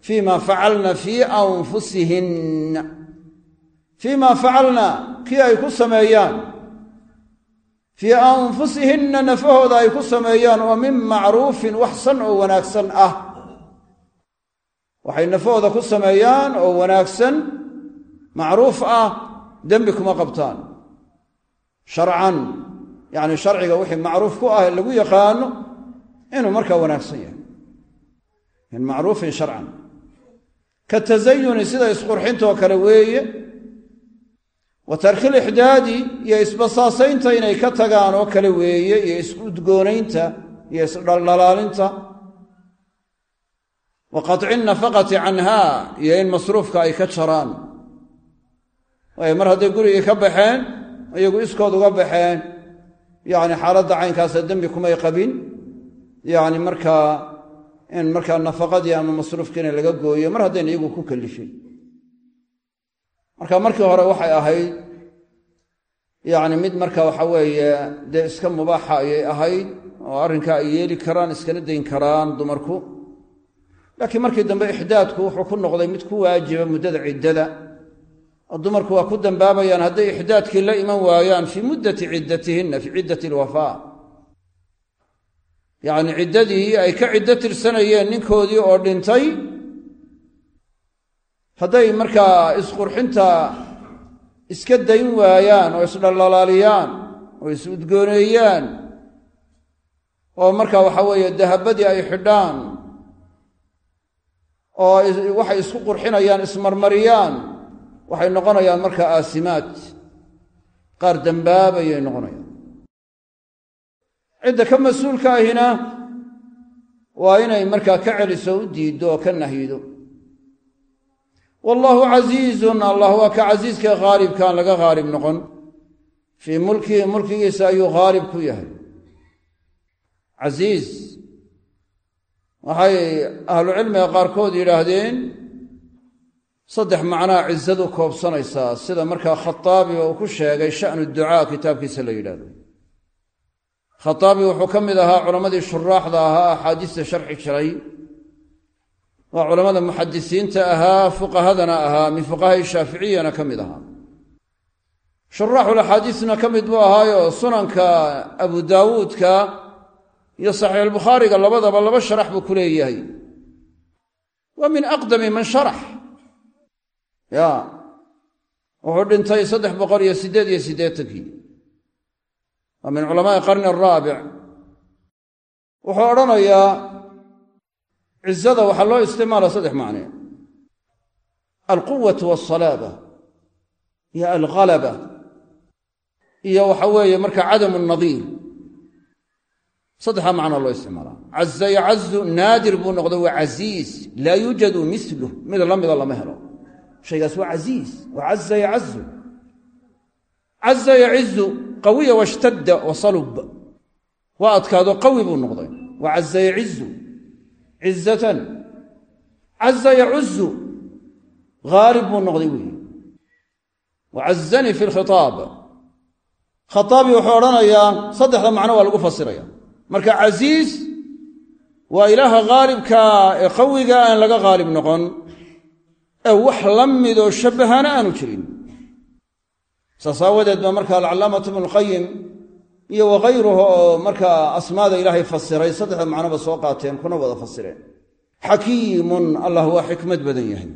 fii ma facalna fii anfusihinna fii facalna kii ay ku sameeyaan fii anfusihinna nafahooda ay ku sameeyaan oo min macruufin wax san oo wanaagsan ah. Waxay nafahooda ku sameeyaan oo wanaagsan macruuf ah dembi kuma qabtaan. Sharcan yacni sharciga wixii macruuf ku ah lagu yaqaano inuu markaa wanaagsan yahay. Min macruufin sharcan. Ka tasayuni sida isqurxintoo kale weeye wa tarkil ixdaadi iyo isbasaasaynta inay ka tagaan oo kale weeye iyo is-udgoonaynta iyo isdhaldhalaalinta wa qaطci nafaqati canha iyo in masruufka ay ka jaraan. Waayo mar hadday gurigii ka baxeen iyagu iskood uga baxeen yacni xaaladda caynkaasa dembi kumay qabin yacni markaa in markaa nafaqadii ama masruufkiina laga gooyo mar haddayna iyagu ku kallifin marka markii hore waxay ahayd yacni mid marka waxa weeye dee iska mubaaxa ayay ahayd oo arrinkaa ay yeeli karaan iskala dayn karaan dumarku. Laakiin markii dambe ixdaadku wuxuu ku noqday mid ku waajiba muddada ciddada. Oo dumarku waa ku dambaabayaan hadday ixdaadkii la iman waayaan fii muddati ciddatihinna fii ciddati alwafaa yacni ciddadii ay ka ciddo tirsanayeen ninkoodii oo dhintay hadday markaa isqurxinta iska dayn waayaan oo isdhallalaaliyaan oo is-udgooneeyaan oo markaa waxa weeye dahabadii ay xidhaan oo waxay isku qurxinayaan ismarmariyaan waxay noqonayaan markaa aasimaad. Qaar dambaabayay noqonayaan. Cidda ka mas'uulka ahina waa inay markaa ka celiso u diiddo oo ka nahyido wallaahu casiizun allah waa ka casiiska khaalibkaan laga khaalib noqon. Fii mulkihi mulkigiisa ayuu khaalib ku yahay. Casiiz waxay ahlucilmiga qaarkood yidhaahdeen saddex macnaa cizadu koobsanaysaa. Sida markaa khataabi uu ku sheegay sha'nu ducaa kitaabkiisa la yidhahdo khataabi wuxuu ka mid ahaa culammadii shuraaxda ahaa axaadiista sharxi jiray waa culammada muxadisiinta ahaa fuqahadana ahaa min fuqahaai shaaficiyana ka mid ahaa. Shuraaxulaxaadiisna ka mid buu ahaayo sunanka abu daawuudka iyo saxiixulbukhaariga labadaba laba sharax buu ku leeyahay. Waa min aqdami man sharax. Ya wuxuu dhintay saddex boqol iyo siddeed iyo siddeetankii. Waa min culamaai qarni araabic wuxuu odhanayaa cizada waxaa loo isticmaala saddex macne. Alquwatu walsalaaba iyo alghalaba iyo waxa weeye marka cadamu nadiir. Saddexdaa macnaa loo isticmaalaa. Caza yacazu naadir buu noqday waa casiis laa yuujadu miluh mid la mida lama helo. Shaygaas waa casiis waa caza yacazu caza yacizu qawiya washtadda wasalub. Waa adkaado qawi buu noqday. Waa caza yacizu cizatan caza yacuzu haalib buu noqday weyi wacazanii fi lkhitaab khataabi wuxuu odhanayaa saddexda macno waa lagu fasiraya. Marka casiis waa ilaaha haalibkaa ee qawiga aan laga haalib noqon ee wax la midoo shabbahana aanu jirin. Saas aawadeed baa marka alcallaamatu ibnulqayim iyo wakayruhu oo markaa asmaada ilaahay fasiray saddexda macnoba soo qaateen kuna wada fasireen. Xakiimun allah waa xikmad badan yahay.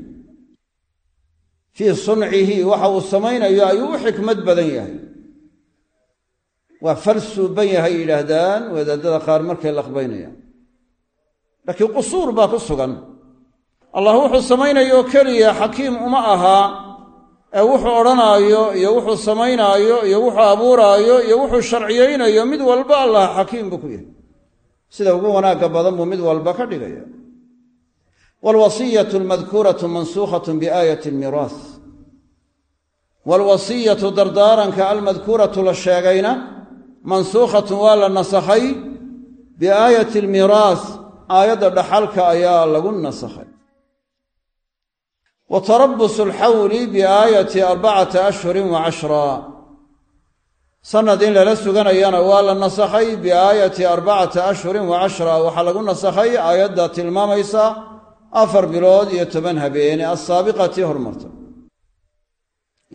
Fii suncihi waxa uu samaynayo ayuu u xikmad badan yahay. Waa fal suuban yahay yidhaahdaan wadaadada qaar markay laqbaynayaan. Laakiin qusuur baa ku sugan. Allah wuxuu samaynayo keliya xakiim uma aha wuxuu odhanaayo iyo wuxuu samaynaayo iyo wuxuu abuuraayo iyo wuxuu sharciyaynayo mid walba allah xakiim buu ku yahay. Sida ugu wanaagga badan buu mid walba ka dhigaya. Waalwasiyatu almadkuuratu mansuukhatun biaayati almiiraas waalwasiyatu dardaaranka almadkuuratu la sheegayna mansuukhatun waa la nasakhay biaayati almiiraas aayadda dhaxalka ayaa lagu nasakhay wa tarabusu alxawli biaayati arbacati ashhurin wa cashra sanad in lala suganayana waa la nasakhay biaayati arbacati ashhurin wa cashra waxaa lagu nasakhay aayadda tilmaamaysa afar bilood iyo toban habeene assaabiqatii hormarta.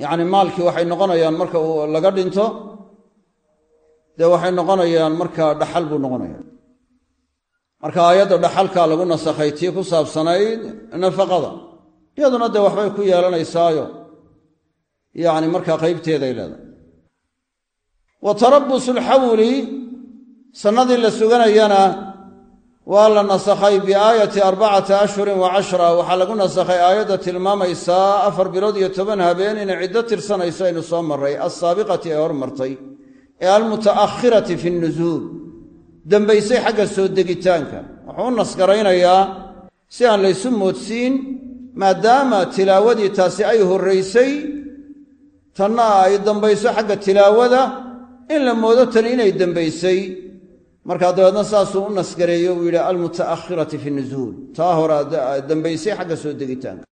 Yacni maalkii waxay noqonayaan marka uu laga dhinto dee waxay noqonayaan marka dhaxal buu noqonaya marka aayadda dhaxalkaa lagu nasakhay tii ku saabsanayd nafaqada iyaduna dee waxbay ku yeelanaysaayo yacni markaa qaybteeday leedahay. Wa tarabusu alxawli sannadii la suganayana waa la nasakhay biaayati arbacati ashhurin wa cashra. Waxaa lagu nasakhay aayadda tilmaamaysaa afar bilood iyo toban habeen inay ciddo tirsanayso aynu soo marray alsaabiqati ee hormartay ee almuta'akhirati fi nnusuul dembaysay xagga soo degitaanka. Wuxuu u nasgaraynayaa si aan laysu moodsiin maadaama tilaawadii taasi ay horraysay tanna ay dambayso xagga tilaawada in la moodo tani inay dembaysay markaa dabeedna saasuu u nasgareeyo uu yidhi almuta'akhirati fi nuzuul. Taa hore dambaysay xagga soo degitaanka.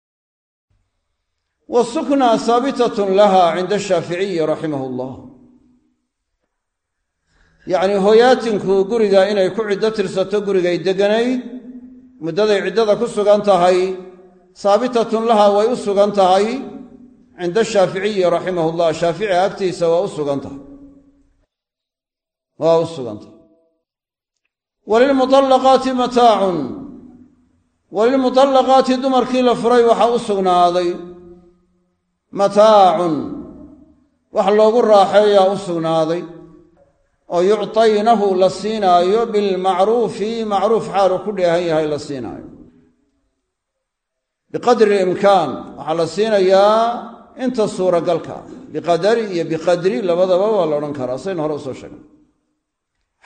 Wasuknaa haabitatun laha cinda ashaaficiyi raximah llah yacnii hooyaatinku guriga inay ku ciddo tirsato gurigay deganayd muddaday ciddada ku sugan tahay haabitatun laha way u sugan tahay cinda ashaaficiyi raximah llah shaafici agtiisa waa u sugan tahay. Waa u sugan tahay. Walilmuallaqaati mataacun walilmuallaqaati dumarkii la furay waxaa u sugnaaday. Mataacun wax loogu raaxeeyaa u sugnaaday. Oo yuctaynahu la siinaayo bilmacruufi macruuf xaalu ku dheehan yahay la siinaayo biqadri imkaan waxaa la siinayaa inta suuragalka. Biqadari iyo biqadri labadaba waa la odhan karaa. Saynu hore u soo sheegnay.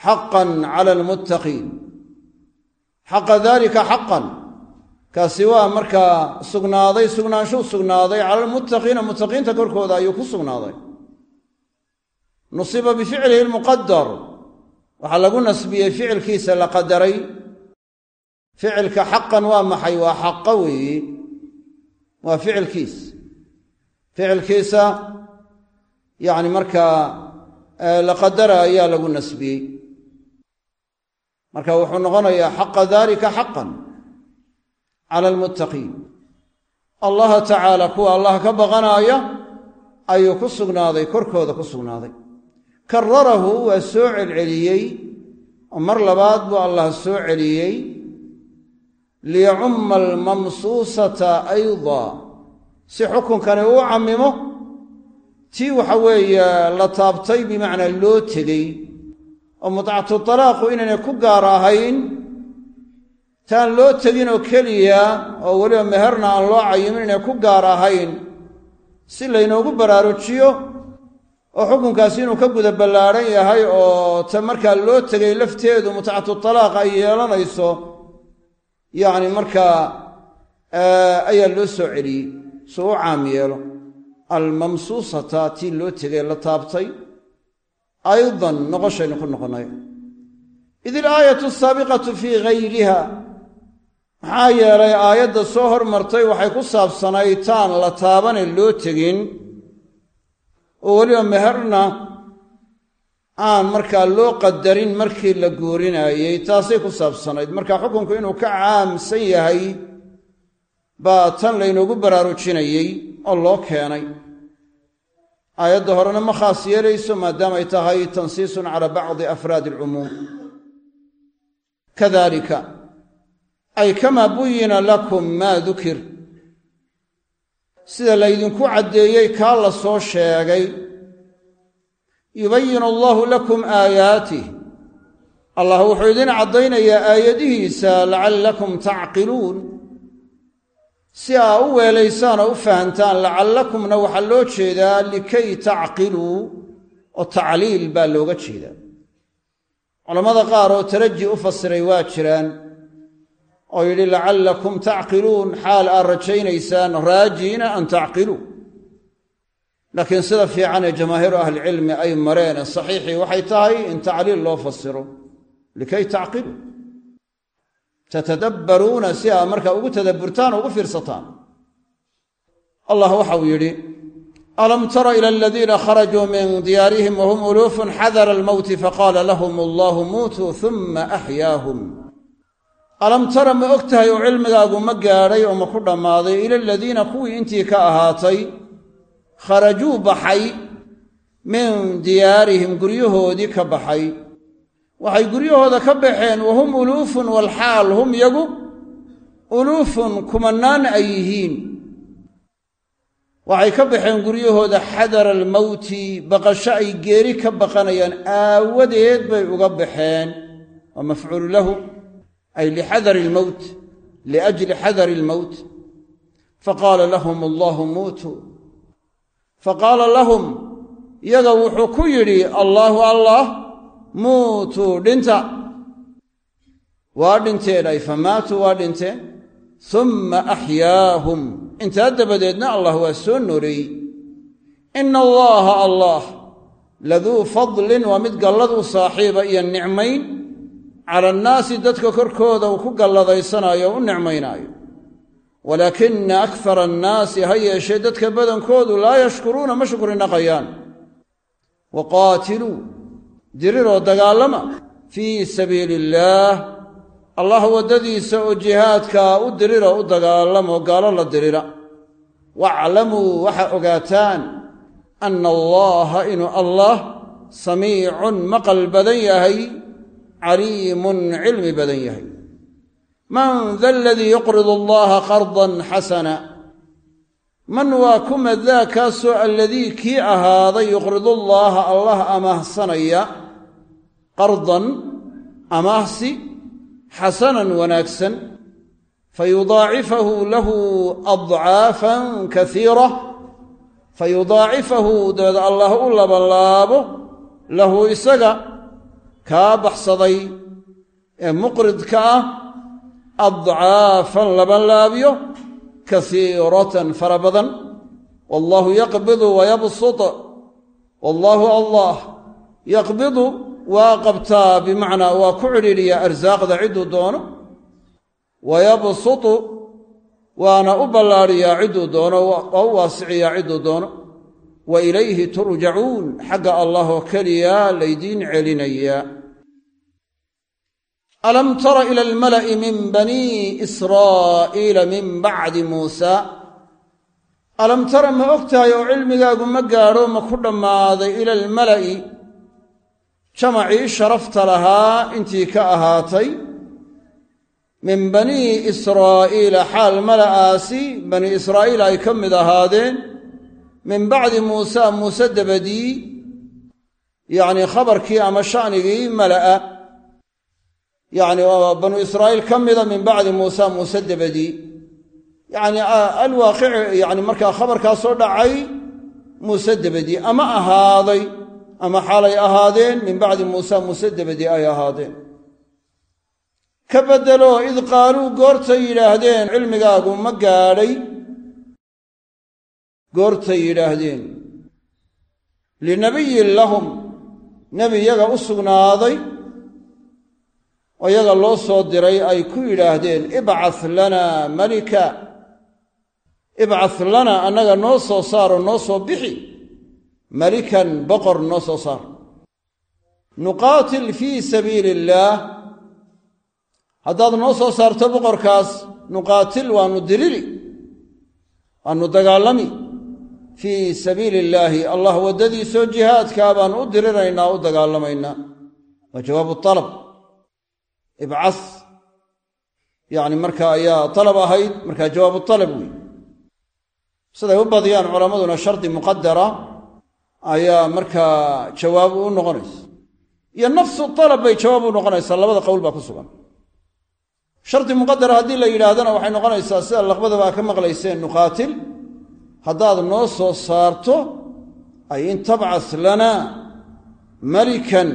Xaqan cala almuttaqiin xaqa dalika xaqan. Kaasi waa markaa sugnaaday sugnaanshu sugnaaday cala almuttaqiina muttaqiinta korkooda ayuu ku sugnaaday. Nusiba bificlihi lmuqadar waxaa lagu nasbiyey ficilkiisa la qadaray ficilka xaqan waa maxay? Waa xaqa weeye waa ficilkiis. Ficilkiisa yacni markaa la qadara ayaa lagu nasbiyey. Marka wuxuu noqonayaa xaqa dalika xaqan cala almuttaqiin. Allaha tacaala kuwa allah ka baqanaaya ayuu ku sugnaaday korkooda ku sugnaaday. Kararahu waa soo celceliyey oo mar labaad buu allah soo celiyey liyacumma almamsuusata ayda. Si xukunkani uu cammimo tii waxa weeye la taabtay bimacnaa loo tegey oo mudcatu talaaqu inaynay ku gaar ahayn taan loo tegin oo keliya oo weliba meherna aan loo cayimin inay ku gaar ahayn si laynoogu baraarujiyo oo xukunkaasi inuu ka guda ballaadhan yahay oo ta markaa loo tegay lafteedu mutcatu talaaq ay yeelanayso yacni markaa ayaa loo soo celiyey suu u caam yeelo. Almamsuusata tii loo tegay la taabtay aydan noqoshaynu ku noqonnay id ilaayatu asaabiqatu fii gayriha maxaa yeelay aayadda soo hormartay waxay ku saabsanayd taan la taabane loo tegin oo weliba meherna aan markaa loo qadarin markii la guurinaayey taasay ku saabsanayd. Marka xukunku inuu ka caamsan yahay baa tan laynoogu baraarujinayey oo loo keenay. Aayadda horena ma khaas yeelayso maadaamay tahay tansiisun calaa bacdi afraadi alcumuum kadalika ay kamaa buyina lakum maa dukir. Sida laydinku caddeeyey kaa la soo sheegay yubayinu allahu lakum aayaatih allah wuxuu idin caddaynayaa aayadihiisa lacallakum tacqiluun. Si aa u weelaysaan oo u fahantaan lacallakumna waxaa loo jeedaa likay tacqiluu oo tacliil baa looga jeedaa. Culammada qaar oo taraji u fasiray waa jiraan oo yidhi lacallakum tacqiluun xaal aad rajaynaysaan raajiina an tacqiluu laakiin sida fiican ee jamaahiiru ahlicilmi ay mareen ee saxiixii waxay tahay in tacliil loo fasiro likay tacqiluu tatadabbaruuna si aad markaa ugu tadabburtaan oo ugu fiirsataan. Allah waxau yidhi alam tara ila aladiina kharajuu min diyaarihim wahum uluufun xadara almowti faqaala lahum allahu muutuu uma axyaahum alam tara ma og tahay oo cilmigaagu ma gaadhay oo ma ku dhammaaday ila aladiina kuwii intii ka ahaatay kharajuu baxay min diyaarihim guryahoodii ka baxay. Waxay guryahooda ka baxeen wahum uluufun walxaal hum yagu uluufun kumannaan ay yihiin. Waxay ka baxeen guryahooda xadara almowti baqasho ay geeri ka baqanayaan aawadeed bay uga baxeen. Waa mafcuulu lahu ay lixadari ilmowt liajli xadari ilmowt faqaala lahum allahu muutuu faqaala lahum yaga wuxuu ku yidhi allaahu allah muutuu dhinta. Waa dhinteen ay famaatuu waa dhinteen summa axyaahum intaa dabadeedna allah waa soo nooleeyey ina allaaha allah laduu fadlin waa mid gallad u saaxiiba iyo nicmayn. Cala annaasi dadka korkooda uu ku galladaysanaayo o u nicmaynaayo walaakina akara annaasi ha yeeshee dadka badankoodu laa yashkuruuna ma shukri naqayaan wa qaatiluu diriroo dagaalama fii sabiili illaah allah waddadiisa oo jihaadkaa u dirira u dagaalamo gaalo la dirira. Waaclamuu waxaa ogaataan anna allaha inuu allah samiicun maqal badan yahay caliimun cilmi badan yahay man da aladii yuqridu allaha qardan xasana man waa kuma daa kaasoo alladii kii ahaaday yuqridu llaaha allah amaahsanaya qardan amaahsi xasanan wanaagsan. Fayudaacifahu lahu adcaafan kaiira fayudaacifahu dabeed allah u labanlaabo lahu isaga kaa baxsaday. Ee muqridka ah adcaafan labanlaabiyo kaiiratan fara badan wallaahu yaqbidu wayabsut wallaahu allah yaqbidu waa qabtaa bimacnaa waa ku cidhiidhiyaa arsaaqda cidduu doono wayabsutu waana u ballaadhiyaa cidduu doono waa u waasiciyaa cidduu doono wa ilayhi turjacuun xagga allah oo keliya laydiin celinayaa alam tara ila almala'i min banii israa'iila min bacdi muusa alam tara ma og tahay oo cilmigaagu ma gaadho ma ku dhammaaday ila almala'i? Jamacii sharafta lahaa intii ka ahaatay. Min banii israa'iila xaal mala'aasi banii israa'iil ay ka mid ahaadeen. Min bacdi muusa muuse dabadii yacnii khabarkii ama sha'nigii mala'a yacni banu israa'iil ka mida min bacdi muusa muuse dabadii yacni alwaaqici yani markaa khabarkaasoo dhacay muuse dabadii ama ahaaday ama xaalay ahaadeen min bacdi muusa muuse dabadii ay ahaadeen. Ka beddelo id qaaluu goortay yidhaahdeen cilmigaagu ma gaadhay. Goortay yidhaahdeen. Linabiyin lahum nebi yaga u sugnaaday oo yaga loo soo diray ay ku yidhaahdeen ibcah lanaa malika. Ibcah lana annaga noo soo saaro noo soo bixi. Malikan boqor noo soo saar. Nuqaatil fii sabiili illaah haddaad noo soo saarto boqorkaas nuqaatil waannu diriri waannu dagaalami. Fii sabiili illaahi allah waddadiisoo jihaadkaa baannu u diriraynaa u dagaalamaynaa. Waa jawaabu alab ibcas yacni marka ayaa talab ahayd markaa jawaabu talab wey siday u badiyaan culammaduna shardi muqadara ayaa markaa jawaab u noqonaysa. Iyo nafsu talab bay jawaab u noqonaysaa labada qowl baa ku sugan. Shardi muqadara haddii la yidhaahdana waxay noqonaysaa sida laqbadaba a ka maqlayseen nuqaatil haddaad noo soo saarto ay in tabcas lanaa malikan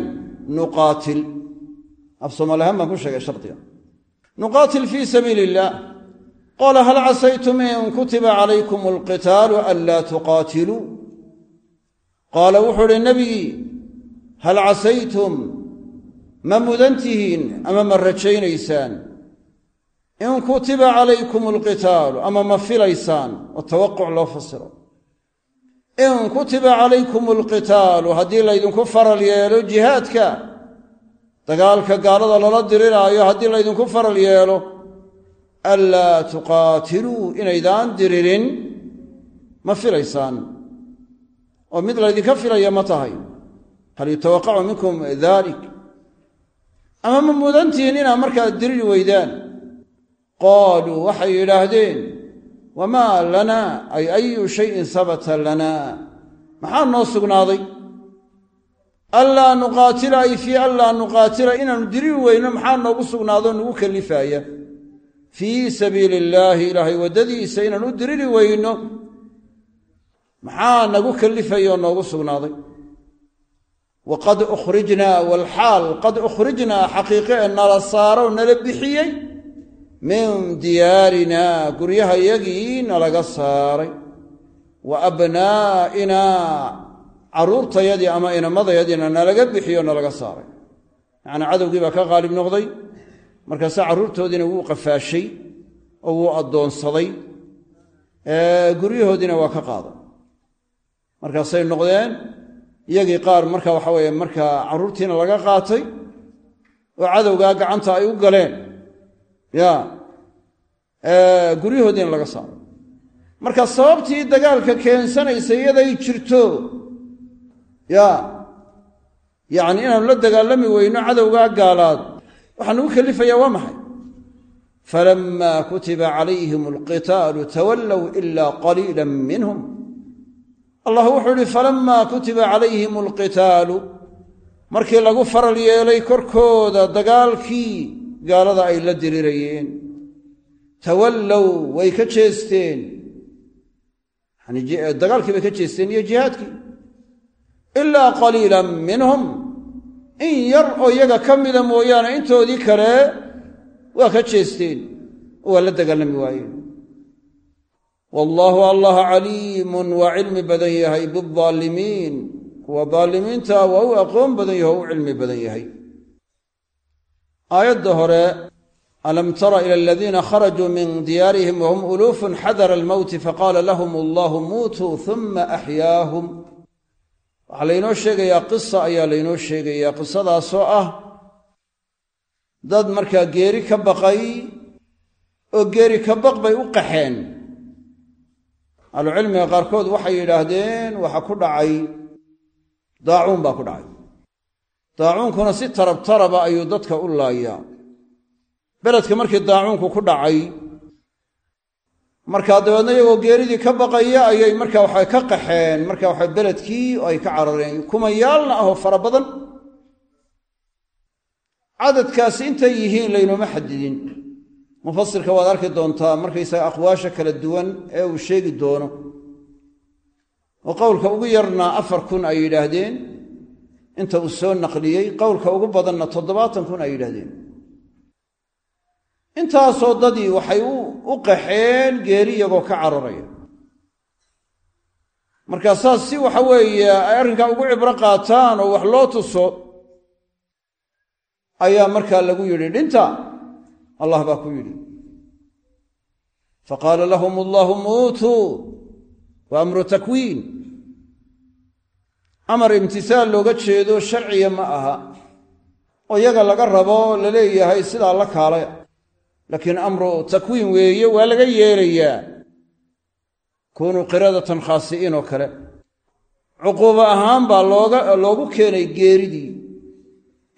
nuqaatil af soomaaliahaan baan ku sheegay shardiga nuqaatil fii sabiili illaah qaola hal casaytum in kutiba calaykum alqitaalu anlaa tuqaatiluu qaala wuxuu uhi nebigii hal casaytum ma mudantihiin ama ma rajaynaysaan in kutiba calaykum alqitaalu ama ma filaysaan oo tawaquc loo fasiro in kutiba calaykum alqitaalu haddii laydinku faral yeelo jihaadka dagaalka gaalada lala diriraayo haddii laydinku faral yeelo anlaa tuqaatiluu inaydaan diririn ma filaysaan. oo mid laydinka filaya ma tahay. Hal yutawaqacu minkum dalik ama ma mudantihiin inaad markaa diriri weydaan? Qaaluu waxay yidhaahdeen wamaa lanaa ay ayu shayin sabata lanaa maxaa noo sugnaaday anlaa nuqaatila ay fii anlaa nuqaatila inaannu diriri weyno maxaa noogu sugnaadoo nagu kallifaaya. Fii sabiili illaahi ilaahay waddadiisa inaan u diriri weyno maxaa nagu kallifaya oo noogu sugnaaday? Waqad ukhrijnaa walxaal qad ukhrijnaa xaqiiqe ee nala saaro nala bixiyey min diyaarinaa guryahayagii nalaga saaray. Wa abnaa'inaa carruurtayadii ama inamadayadiina nalaga bixiyo nalaga saaray. Yacnii cadowgii baa ka qaalib noqday. Markaasaa carruurtoodiina wuu qafaashay oo wuu addoonsaday. Guryahoodiina waa ka qaaday. Markaasay noqdeen iyagii qaar marka waxa weeye markaa carruurtiina laga qaatay oo cadowgaa gacanta ay u galeen. Ya. Guryahoodiina laga saaray. Marka sababtii dagaalka keensanaysa iyaday jirto ya. Yacni inaanu la dagaalami weyno cadowgaa gaalaad. Waxaa nagu kelifayaa waa maxay? Falammaa kutiba calayhim alqitaalu tawallow ilaa qaliila minhum. Allah wuxuu ihi falammaa kutiba calayhim alqitaalu. Markii lagu faral yeelay korkooda dagaalkii gaalada ay la dirirayeen tawallow way ka jeesteen. Dagaalkii bay ka jeesteen iyo jihaadkii ilaa qaliilan minhum. In yar oo iyaga ka mida mooyaane intoodii kale waa ka jeesteen oo waa la dagaalami waayeen wallaahu allah caliimun waa cilmi badan yahay biaalimiin kuwa daalimiinta waa u aqoon badan yahay oo u cilmi badan yahay. Aayadda hore alam tara ila aladiina kharajuu min diyaarihim wahum uluufun xadara almowti faqaala lahum allahu muutuu uma axyaahum waxaa laynoo sheegayaa qisa ayaa laynoo sheegayaa qisadaasoo ah dad markaa geeri ka baqay oo geeri ka baq bay u qaxeen. Ahlucilmiga qaarkood waxay yidhaahdeen waxa ku dhacay daacuun baa ku dhacay. Daacuunkuna si tarab taraba ayuu dadka u laayaa. Beledka markii daacuunku ku dhacay markaa dabeedna iyagoo geeridii ka baqaya ayay marka waxa ka qaxeen marka waxa beledkii oo ay ka carareen kumayaalna ahoo fara badan. Cadadkaasi intay yihiin laynooma xadidin. Mufasirka waad arki doontaa markaysaga aqwaasha kala duwan ee uu sheegi doono. Oo qowlka ugu yarna afar kun ay yidhaahdeen inta uu soo naqliyey qowlka ugu badanna toddobaatan kun ay yidhaahdeen. Intaasoo dadii waxay u qaxeen geeri iyagoo ka cararaya. Markaa saas si waxa weeye ay arrinkaa ugu cibro qaataan oo wax loo tuso ayaa markaa lagu yidhi dhinta allah baa ku yidhi. Faqaala lahum allahu muutuu wa amru takwiin amar imtisaal looga jeedo sharciya ma aha oo iyaga laga rabo la leeyahay sidaa la kaalay laakiin amru takwiin weeye waa laga yeelayaa. Kunuu qiradatan khaasi'iin oo kale. Cuquubo ahaan baa loogu keenay geeridii.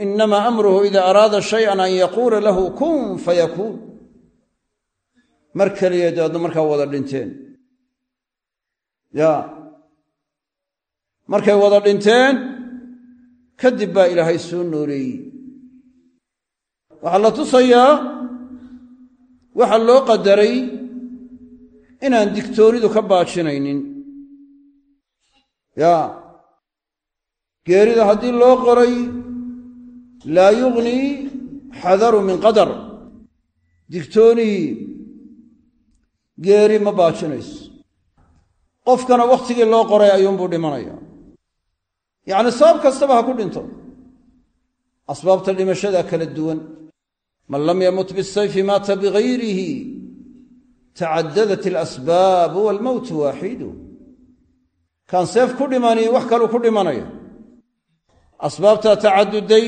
Inamaa amruhu idaa araada shayan an yaquula lahu kun fayakuun mar keliya dabeedna markaa wada dhinteen. Ya markay wada dhinteen kadib baa ilaahay soo nooleeyey waxaa loo qadaray inaan digtoonidu ka baajinaynin. Ya geerida haddii loo qoray laa yugnii xadaru min qadar. Digtoonii geeri ma baajinayso. Qofkana wakhtigii loo qoray ayuunbuu dhimanaya. Yacni sabab kastaba ha ku dhinto. Asbaabta dhimashada kala duwan man lam yamut bisayfi maata bigayrihi. Tacadadat alasbaabu waalmowtu waaxidu. Kaan seef ku dhimani wax kaluu ku dhimanaya. Asbaabtaa tacaduday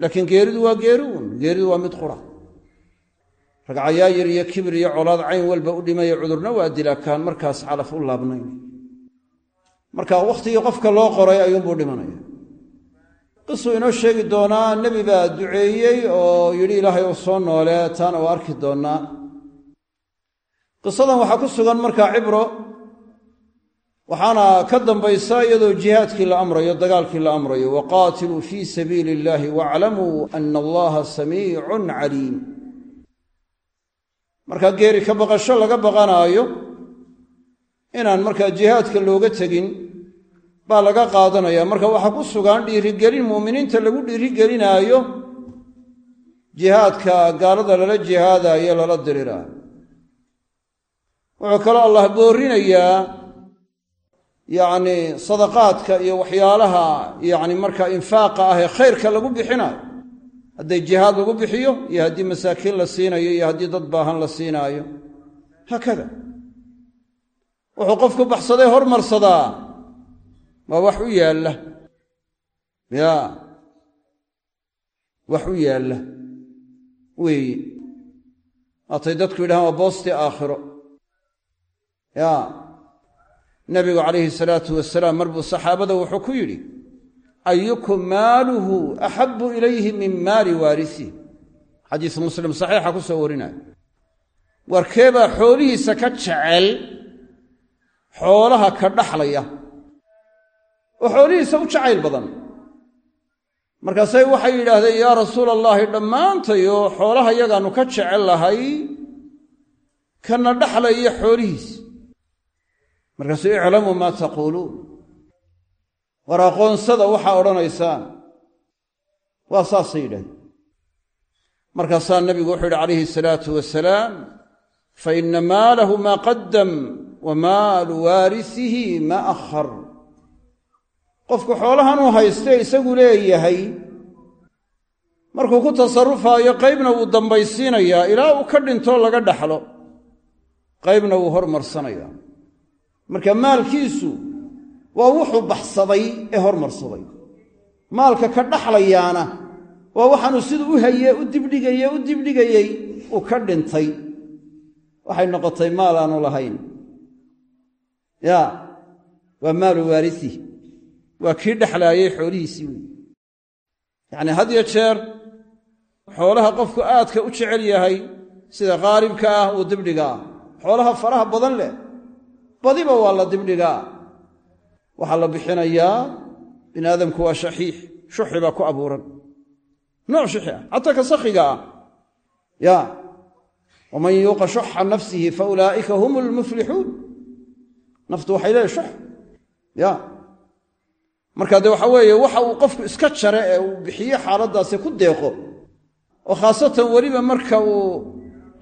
laakiin geeridu waa geeriun geeridu waa mid qura. Ragcayaayir iyo kibir iyo colaad cayn walba u dhimaya cudurna waa dilaakaan markaas calaf u laabnayn. Marka wakhtigii qofka loo qoray ayuunbuu dhimanaya qisuu inoo sheegi doonaa nebi baa duceeyey oo yidhi ilaahay uu soo noole taana waa arki doonnaa qisadan waxaa ku sugan markaa cibro waxaana ka dambaysa iyadoo jihaadkii la amrayo dagaalkii la amrayo waqaatiluu fii sabiili illaahi waaclamuu ana allaha samiicun caliim. Markaa geeri ka baqasho laga baqanaayo inaan markaa jihaadka looga tegin baa laga qaadanaya marka waxaa ku sugan dhiirigelin muuminiinta lagu dhiirigelinaayo jihaadka gaalada lala jihaadaayo lala diriraayo wuxuu kaloo allah boorinayaa yacni sadaqaadka iyo waxyaalaha yacni markaa infaaqa ah ee khayrka lagu bixinayo hadday jihaad lagu bixiyo iyo haddii masaakiin la siinayo iyo haddii dad baahan la siinaayo. Haakada wuxuu qofku baxsaday hormarsadaa waa wax u yaalla? Ya. Wax u yaalla. Weeye waatay dadku yidhahaan waa boostii aakhiro. Ya. Nabigu calayhi salaatu wasalaam mar buu saxaabada wuxuu ku yidhi ayukum maaluhu axabu ilayhi min maali waarisihi xadiis muslim saxiixa ku soo warinaya warkeebaa xoolihiisa ka jecel xoolaha ka dhaxlaya oo xoolihiisa u jacayl badan. Markaasay waxay yidhaahdeen yaa rasuula allaahi dhammaantayoo xoolaha yagaannu ka jecel lahay kana dhaxlaya xoolihiisa markaasuu iclamuu maa taquuluun. War aqoonsada waxaa odhanaysaan. Waa saasay yidhahdeen markaasaa nabigu wuxuu yidhi calayhi salaatu wasalaam fa inna maalahu maa qaddam wa maalu waarisihi maa akhar qofku xoolahan uu hayste isagu leeyahay. Markuu ku tasarrufaayo qaybna wuu dambaysiinayaa ilaa uu ka dhintoo laga dhaxlo. Qaybna wuu hormarsanayaa. Marka maalkiisu waa wuxuu baxsaday ee hormarsaday. Maalka ka dhaxlayaana waa waxaanuu siduu u haye u dibdhigaye u dibdhigayey uu ka dhintay. Waxay noqotay maal aanu lahayn. Ya waa maalu waarisi waa kii dhexlaayay xoolihiisii wey yacnii had yo jeer xoolaha qofku aadka u jecel yahay sida qaalibka ah uu dibdhigaa xoolaha faraha badan leh badiba waa la dibdhigaa waxaa la bixinayaa bini aadamku waa shaxiix shuxi baa ku abuuran. Nooc shuxi ah xataa ka sakhiga ah. Ya waman yuuqa shuxa nafsihi fa ulaa'ika hum lmuflixuun naftu waxay leedahy shux ya marka dee waxa weeye waxa uu qofku iska jare ee uu bixiye xaaladdaasi ku deeqo oo khaasatan weliba marka uu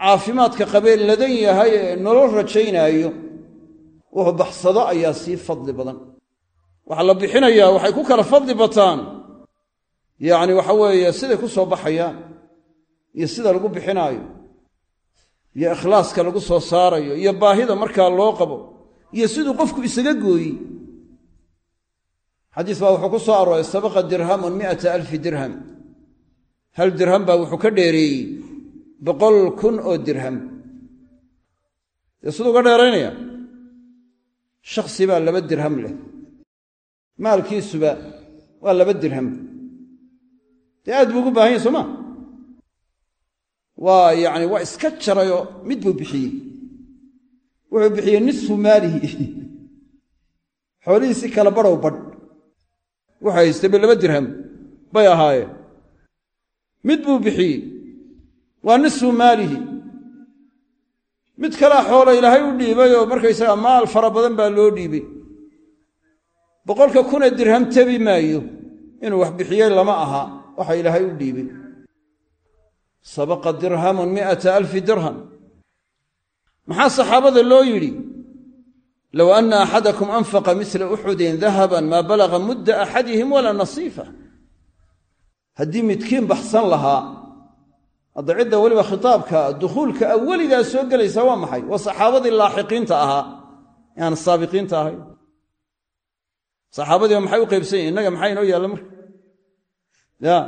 caafimaadka qabeen ladan yahay ee nolol rajaynaayo wuxuu baxsado ayaa sii fadli badan. Waxaa la bixinayaa waxay ku kala fadli bataan. Yacni waxa weeye siday ku soo baxayaan iyo sida lagu bixinaayo iyo ikhlaaska lagu soo saarayo iyo baahida markaa loo qabo iyo siduu qofku isaga gooyi xadiis baa wuxuu ku soo arooray sabaqa dirhamun mi'ata alfi dirham. Hal dirham baa wuxuu ka dheereeyey boqol kun oo dirham. Dee siduu uga dheeraynaya? Shakhsi baa laba dirham leh. Maalkiisuba waa laba dirham. Dee aad buu ugu baahan yahy soo ma? Waa yacni waa iska jarayoo mid buu bixiyey. Wuxuu bixiyey nisfu maalihi. Xoolihiisi kala badhow badh wuxuu haystay ba laba dirham. Bay ahaayeen mid buu bixiyey. Waa nisfu maalihi. Mid kalea xoola ilaahay u dhiibay oo markaysaga maal fara badan baa loo dhiibay. Boqolka kunee dirham tebi maayo. Inuu wax bixiyey lama aha. Waxa ilaahay u dhiibay. Sabaqa dirhamun mi'ata alfi dirham. Maxaa saxaabada loo yidhi low anna axadakum anfaqa misla uxudin dahaban maa balaga mudda axadihim walaa nasiifa haddii midkiin baxsan lahaa hadda cidda weliba khitaabka dukhuulka aweligaa soo gelaysaa waa maxay waa saxaabadii laaxiqiinta ahaa aan saabiqiinta ahayn saxaabadiiba maxay u qaybsan yihiin innaga maxaa inoo yaalla marka ya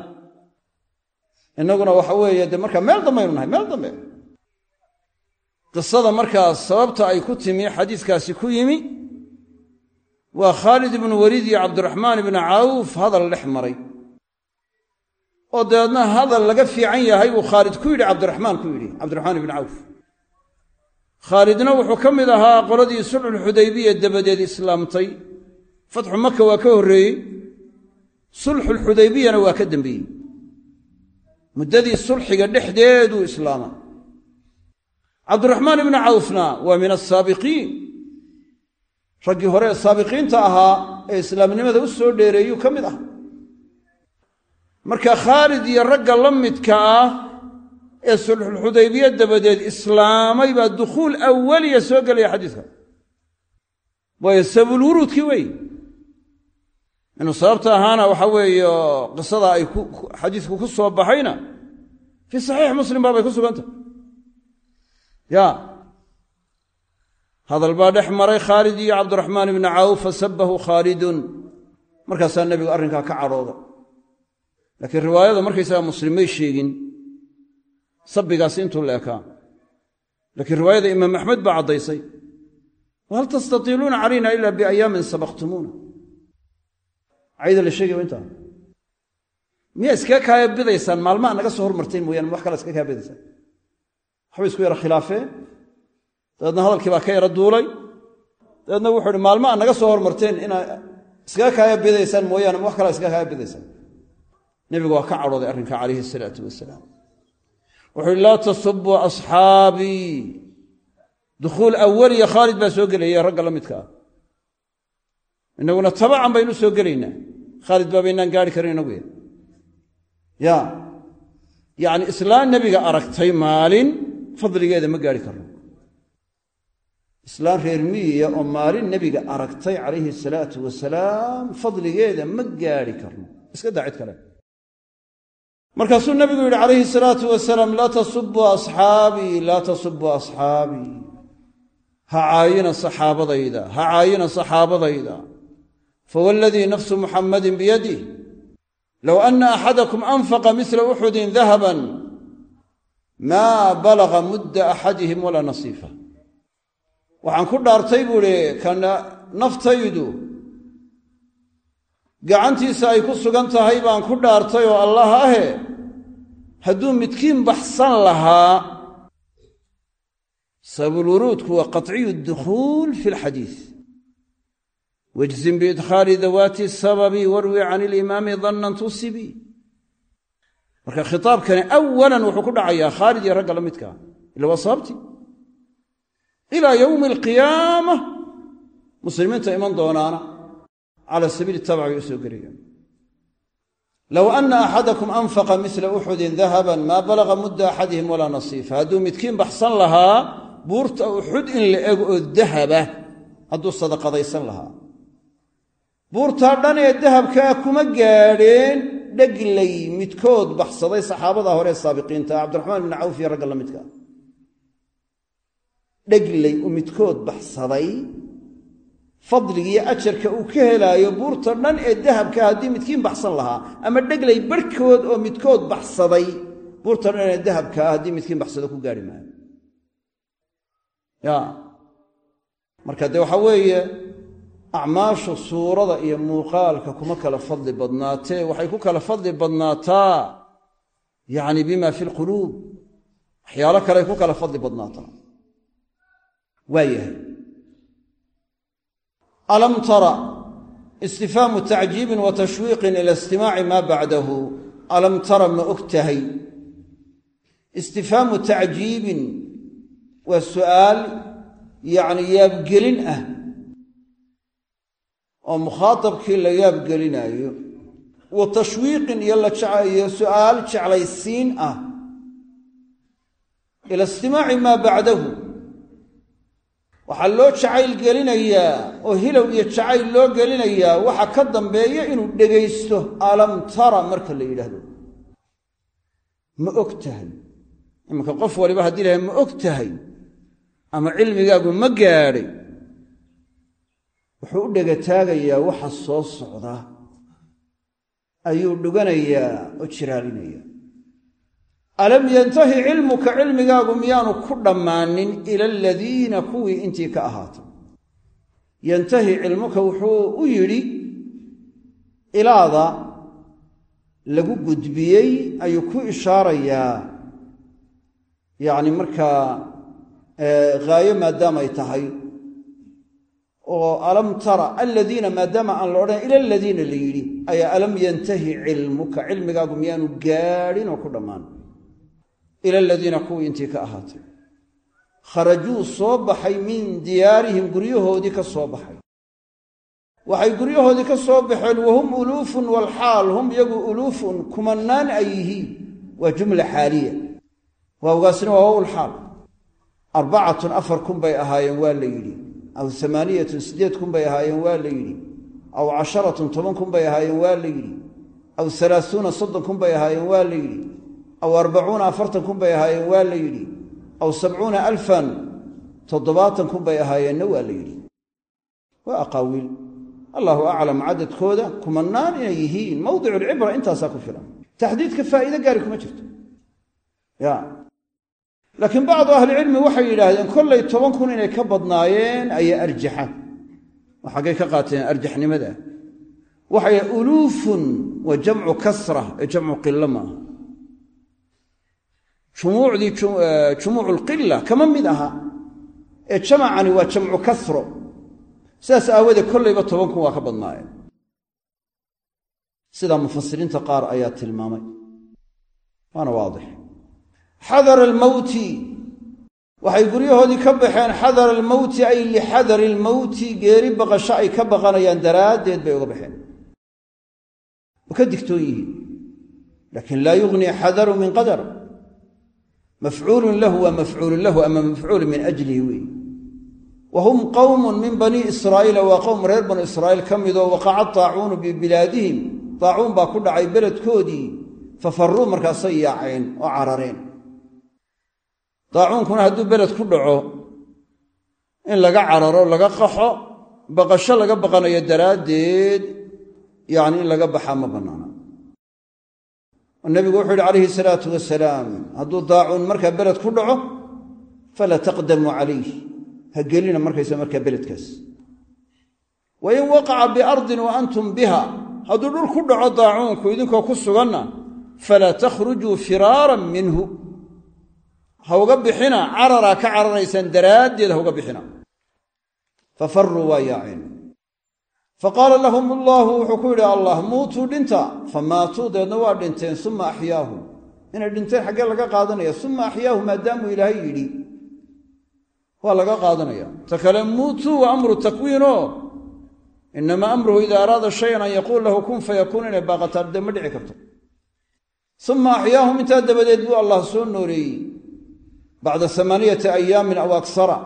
innaguna waxa weeye dee markaa meel dambaynu meel dambe qisada markaa sababta ay ku timi xadiiskaasi ku yimi waa khaalid ibnu weliid iyo cabdiraxmaan ibnu cawf hadal dhex maray. Oo dabeedna hadal laga fiican yahay buu khaalid ku yidhi cabdiraxmaan ku yidhi cabdiraxmaan ibnu cawf khaalidna wuxuu ka mid ahaa qoladii sulxulxudaybiya dabadeed islaamtay. Fatxu maka waa ka horreeyey sulxulxudaybiyana waa ka dembeeyey muddadii sulxiga dhexdeeduu islaama cabdiraxmaan ibnu cawfna waa min asaabiqiin raggii hore ee saabiqiinta ahaa ee islaamnimada u soo dheereeyuu ka mid ah. Marka khaalid iyo ragga la midka ah ee sulxulxudaybiya dabadeed islaamay baa dukhuul awaliya soo gelaya xadiiska waayo sabulwuruudkii wey inuu sababta ahaana waxa weeye qisada ay xadiisku ku soo baxayna fii saxiix muslim baabay ku sugantah ya. Hadal baa dhex maray khaalid iyo cabdiraxmaan ibni cawf fasabahu khaalidun. Markaasaa nebigu arrinkaa ka cadhooda laakiin riwaayada markaysaga muslim may sheegin. Sabbigaasi intuu la ekaa laakiin riwaayada imaam axmed baa caddaysay. Wahal tastatiiluuna calayna ila biayaamin sabaqtumuuna. Cayda la sheegay intaa? Miyaa iskaga kaaya bidaysaan maalmaa naga soo hormartayn mooyaane wax kale iskaga kaa bidaysaan waxbay isku yara khilaafeen dabeedna hadalkii baa ka yara duulay dabeedna wuxuu ihi maalma a naga soo hormarteen inaa iskaga kaaya bidaysaan mooyaane wax kale iskaga kaaya bidaysaan. Nebigu waa ka cadhooday arrinka calayhi salaatu wasalaam. Wuxuu ihi laa tasubuu asxaabii dukhuul awaliya khaalid baa soo gelayay ragga la midka ah. Inaguna tabacan baynu soo gelaynaa. Khaalid baabaynaan gaari karin inagu ya yacni islaan nebiga aragtay maalin fadligeeda ma gaari karno. Islaan reer miyiya oo maalin nebiga aragtay calayhi salaatu wasalaam fadligeeda ma gaari karno. Iska daa kale. Markaasuu nebigu yidhi calayhi salaatu wasalaam laa tasubuu asxaabii laa tasubuu asxaabii ha caayina saxaabadayda ha caayina saxaabadayda. Fawaaladii nafsu muxammadin biyadih low anna axadakum anfaqa misla uxudin dahaban maa balaga mudda axadihim walaa nasiifa. Waxaan ku dhaartay buu idhi kana naftaydu gacantiisa ay ku sugan tahay baan ku dhaartay oo allah ahe hadduu midkiin baxsan lahaa sababulwuruudku waa qaطciyu dukhuul fi lxadiid wajzim biidkhaali dawaati sababi warwi can ilimaami dannan tusibi marka khitaabkani awalan wuxuu ku dhacayaa khaalid iyo ragga la midkaa ila waa sababtii ilaa yowmi alqiyaama muslimiinta iman doonaana. Cala sabiili tabc bay u soo gelayaan. Low anna axadakum anfaqa misla uxudin dahaban maa balaga mudda axadihim walaa nasiifa. Hadduu midkiin baxsan lahaa buurta uxud in la eg oo dahaba hadduu sadaqadaysan lahaa. Buurtaa dhan ee dahabkaa kuma gaadheen dheglay midkood baxsaday saxaabada hore ee saabiqiinta cabdiraxmaan ibni cawf iyo ragga la midka. Dheglay uu midkood baxsaday fadligiiyo ajarka uu ka helaayo buurta dhan ee dahabka haddii midkiin baxsan lahaa ama dheglay barhkood oo midkood baxsaday buurta dhan ee dahabkaa haddii midkiin baxsado ku gaari maayo. Ya. Marka dee waxaa weeye acmaashu suurada iyo muuqaalka kuma kala fadli badnaatee waxay ku kala fadli badnaataa yacni bima fi lquluub waxyaalo kaleay ku kala fadli badnaataa. Waa yahay. Alam tara istifhaamu tacjiibin wa tashwiiqin ila istimaaci maa bacdahu. Alam tara ma og tahay. Istifhaamu waa su'aal yacni yaabgelin ah oo mukhaatabkii la yaabgelinaayo wa tashwiiqin iyo layo su'aal jeclaysiin ah. Ila istimaaci maa bacdahu. Waxaa loo jacayl gelinayaa oo hilow iyo jacayl loo gelinayaa waxa ka dambeeya inuu dhegaysto alam tara marka la yidhaahdo. Ma og tahay. Imanka qof waliba haddii lahay ma og tahay ama cilmigaagu ma gaadhay wuxuu u dhegataagayaa waxa soo socda. Ayuu dhuganayaa oo jiraalinaya. Alam yantahi cilmuka cilmigaagu miyaanu ku dhammaanin ila aladiina kuwii intii ka ahaatay yantahi cilmuka wuxuu u yidhi ilaada lagu gudbiyey ayuu ku ishaarayaa. Yacni markaa haayo maadaamay tahay oo alam tara aladiina maadaama aan la odhan ila aladiina la yidhi ayaa alam yantahi cilmuka cilmigaagu miyaanu gaadhin oo ku dhammaan. Ila aladiina kuwii intii ka ahaatay. Kharajuu soo baxay min diyaarihim guryahoodii ka soo baxay. Waxay guryahoodii ka soo baxeen wahum uluufun walxaal hum iyagu uluufun kumannaan ay yihiin waa jumla xaaliya. Waawgaasna waa waw lxaal arbacatun afar kun bay ahaayeen waa la yidhi aw amaaniyatun siddeed kun bay ahaayeen waa la yidhi. Aw casharatun toban kun bay ahaayeen waa la yidhi. Aw alaauuna soddon kun bay ahaayeen waa la yidhi. Aw arbacuuna afartan kun bay ahaayeen waa la yidhi. Aw sabcuuna alfan toddobaatan kun bay ahaayeenna waa la yidhi. Waa aqaawiil. Allahu aclam cadadkooda kumanaan inay yihiin. Mawdicu lcibra intaasaa ku filan. Taxdiidka faa'iide gaari kuma jirto laakiin bacdu ahlicilmi waxay yidhaahdeen kollay toban kun inay ka badnaayeen ayaa arjaxa. Xaggay ka qaateen arjaxnimada. Waxay uluufun wa jamcu kasra ee jamcu qilo maaha jumuucdii jumuucu lqila kama mid aha. Ee jamacani waa jamcu kasro. Sidaas aawadeed kollayba toban kun waa ka badnaayeen. Sidaa mufasiriinta qaar ayaa tilmaamay. Waana waadix xadara almowti waxay guryahoodii ka baxeen xadara almowti ay lixadari almowti geeri baqasho ay ka baqanayaan daraaddeed bay uga baxeen. Oo ka digtoon yihiin. Laakiin laa yugnii xadaru min qadar. Mafcuulun lahu waa mafcuulun lahu ama mafcuulun min ajlihi weeye wa hum qowmun min banii israa'iila waa qowm reer banu israa'iil ka midoo waqaca taacuunu bibilaadihim taacuun baa ku dhacay beledkoodii fafarruu markaasay yaaceen oo carareen daacuunkuna hadduu beled ku dhaco in laga cararo laga qaxo baqasho laga baqanayo daraaddeed yacni in laga baxaa ma bannaana. Nabigu wuxuu yidhi calayhi salaatu wasalaam hadduu daacuun markaa beled ku dhaco falaa taqdamuu calayh ha gelina markaysa markaa beledkaas. Wa in waqaca biardin wa antum biha hadduu dhul ku dhaco daacuunku idinkoo ku suganna falaa takhrujuu firaaran minhu ha uga bixina cararaa ka cararaysaan daraaddeed ha uga bixina. Fafaruu waa yaaceen faqaala lahum allaahu wuxuu ku yidhi allah muutuu dhinta. Famaatuu deedna waa dhinteen suma axyaahum inay dhinteen xaggee laga qaadanaya suma axyaahum maadaamuu ilaahay yidhi. Waa laga qaadanaya. Ta kale muutuu waa amru takwiinoo inamaa amruhu idaa araada shayan an yaquul lahu kun fayakuun inay baaqataan dee ma dhici karto. Suma axyaahum intaa dabadeed buu allah soo nooleeyey bacda amaaniyati ayaamin aw aksara.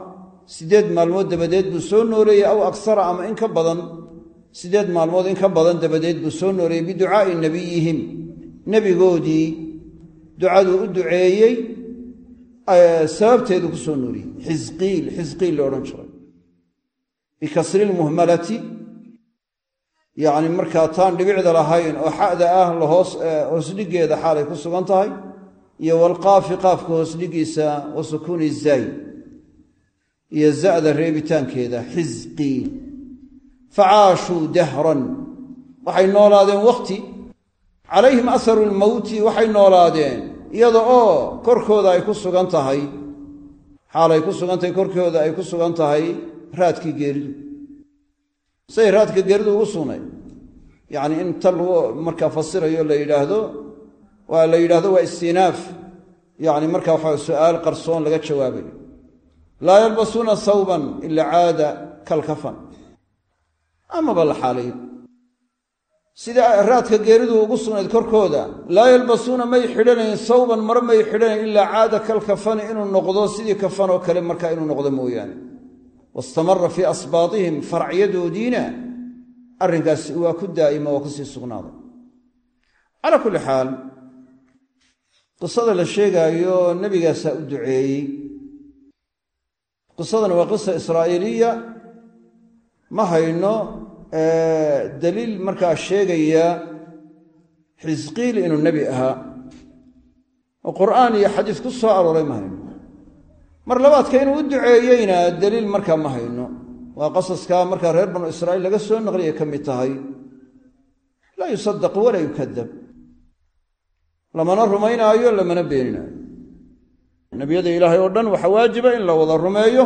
Siddeed maalmood dabadeed buu soo nooleeyey aw aksara ama in ka badan. Siddeed maalmood in ka badan dabadeed buu soo nooleeyey biducaa'i nebiyihim nebigoodii ducaduu u duceeyey sababteedu ku soo nooliyey xisqiil xisqiil la odhan jiray. Bikasri lmuhmalati yacni markaa taan dhibicda lahayn oo xa'da ah lahoos hoosdhigeeda xaalay ku sugan tahay iyo walqaafi qaafka hoosdhigiisa wa sukuuni zaay iyo za'da reebitaankeeda xisqiil facaashuu dahran. Waxay noolaadeen wakhti calayhim aharu lmowti waxay noolaadeen. Iyada oo korkooda ay ku sugan tahay xaalay ku sugan tahay korkooda ay ku sugan tahay raadkii geeridu. Say raadka geeridu ugu sugnay. Yacni in ta lagu markaa fasirayo la yidhaahdo waa la yidhahdo waa istinaaf. Yacni marka waxaa su'aal qarsoon laga jawaabayo laa yalbasuuna thawban ila caada kalkafan amaba la xaalayo sida raadka geeridu ugu sugnayd korkooda laa yalbasuuna may xidhanayn sawban mare may xidhanayn ilaa caada kalkafani inuu noqdo sidii kafan oo kale markaa inuu noqdo mooyaane. Wastamara fii asbaatihim faracyadoodiina arrinkaasi waa ku daa'ima waa ku sii sugnaaday. Calaa kulli xaal qisada la sheegaayo nebigaasaa u duceeyey. Qisadana waa qisa israa'iiliya ma hayno daliil markaa sheegaya xisqiil inuu nebi ahaa. Oo qur'aan iyo xadiis ku soo arooray ma hayno. Mar labaadka inuu u duceeyeyna daliil markaa ma hayno. Waa qasaskaa markaa reer banu israa'iil laga soo naqliyay ka mid tahay. Laa yusadaq walaa yukadab lamana rumaynaayo lamana beeninaayo. Nebiyada ilaahay oo dhan waxaa waajiba in la wada rumeeyo.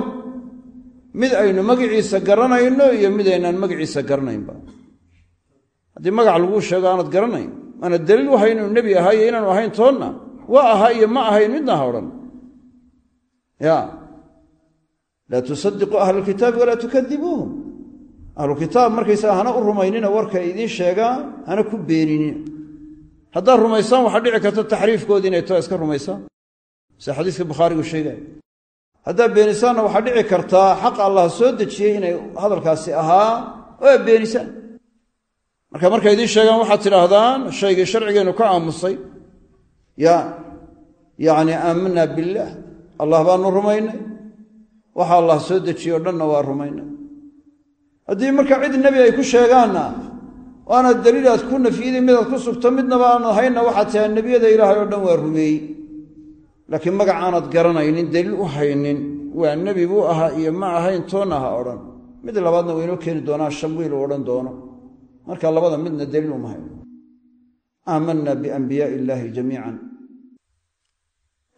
Mid aynu magiciisa garanayno iyo mid aynaan magaciisa garanaynba. Haddii magac laguu sheego aanad garanayn maana daliil u hayn inuu nebi ahaa iyo inaanu ahayn toonna waa ahaa iyo ma ahayn midna ha ya. Laa tusadiquu ahla alkitaabi walaa tukadibuuhum ahlukitaab markaysaga hana u rumaynina warka idiin sheegaan hana ku beeninina haddaad rumaysaan waxaa dhici karta taxriifkoodii inay too iska rumaysaan sida xadiiska bukhaarigu sheegaya haddaad beenisaanna waxaa dhici kartaa xaq allah soo dejiyey inay hadalkaasi ahaa oo aad beenisaan marka markay idiin sheegaan waxaad tidhaahdaan shaygii sharcigeennu ka aamusay. Ya yacni aamanaa billaah allah baanu rumaynay. Waxa allah soo dejiye o dhanna waa rumaynay. Haddii marka cid nebi ay ku sheegaanna waana daliil aad ku nafyidii midaad ku sugto midnaba aan hayna waxaad tahay nebiyada ilaahay oo dhan waa rumeeyey laakiin magac aanad garanaynin daliil u haynin waa nebi buu ahaa iyo ma ahayn toonna ha odhan mid labaadna waa inoo keeni doonaa shamwiil uu odhan doono. Marka labada midna daliil uma hayno aamanna bianbiyaai illaahi jamiican.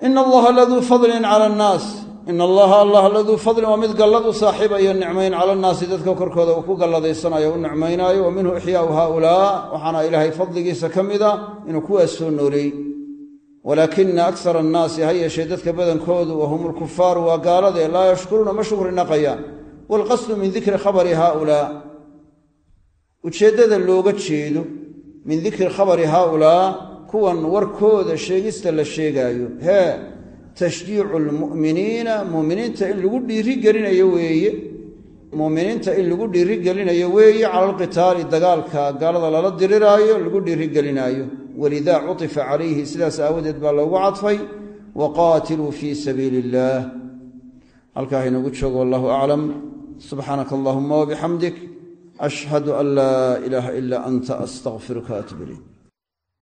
Ina allaha laduu fadlin cala annaas ina allaha allah laduu fadlin waa mid gallad u saaxiibayo nicmayn cala annaasi dadka korkooda uu ku galladaysanayo u nicmaynaayo wa minhu ixyaau haaulaa waxaana ilaahay fadligiisa ka mida inuu kuwaas soo nooleey. Walaakina akara annaasi ha yeeshee dadka badankoodu wa hum lkufaaru waa gaalade laa yashkuruuna ma shukri naqayaan waalqasdu min dikri khabari haaulaa. Ujeeddada looga jeedo min dikri khabari haaulaa kuwan warkooda sheegista la sheegaayo hee tashjiicu lmu'miniina muuminiinta in lagu dhiirigelinayo weeye. Muuminiinta in lagu dhiirigelinayo weeye cala alqitaali dagaalka gaalada lala diriraayo lagu dhiirigelinaayo. Walidaa cutifa calayhi sidaas aawadeed baa loogu cadfay waqaatiluu fii sabiili illaah halkaa inagu joogo wallahu aclam. Subxaanaka allahuma wabixamdik ashhadu an laa ilaaha ilaa anta astaqfiruka atub ilayk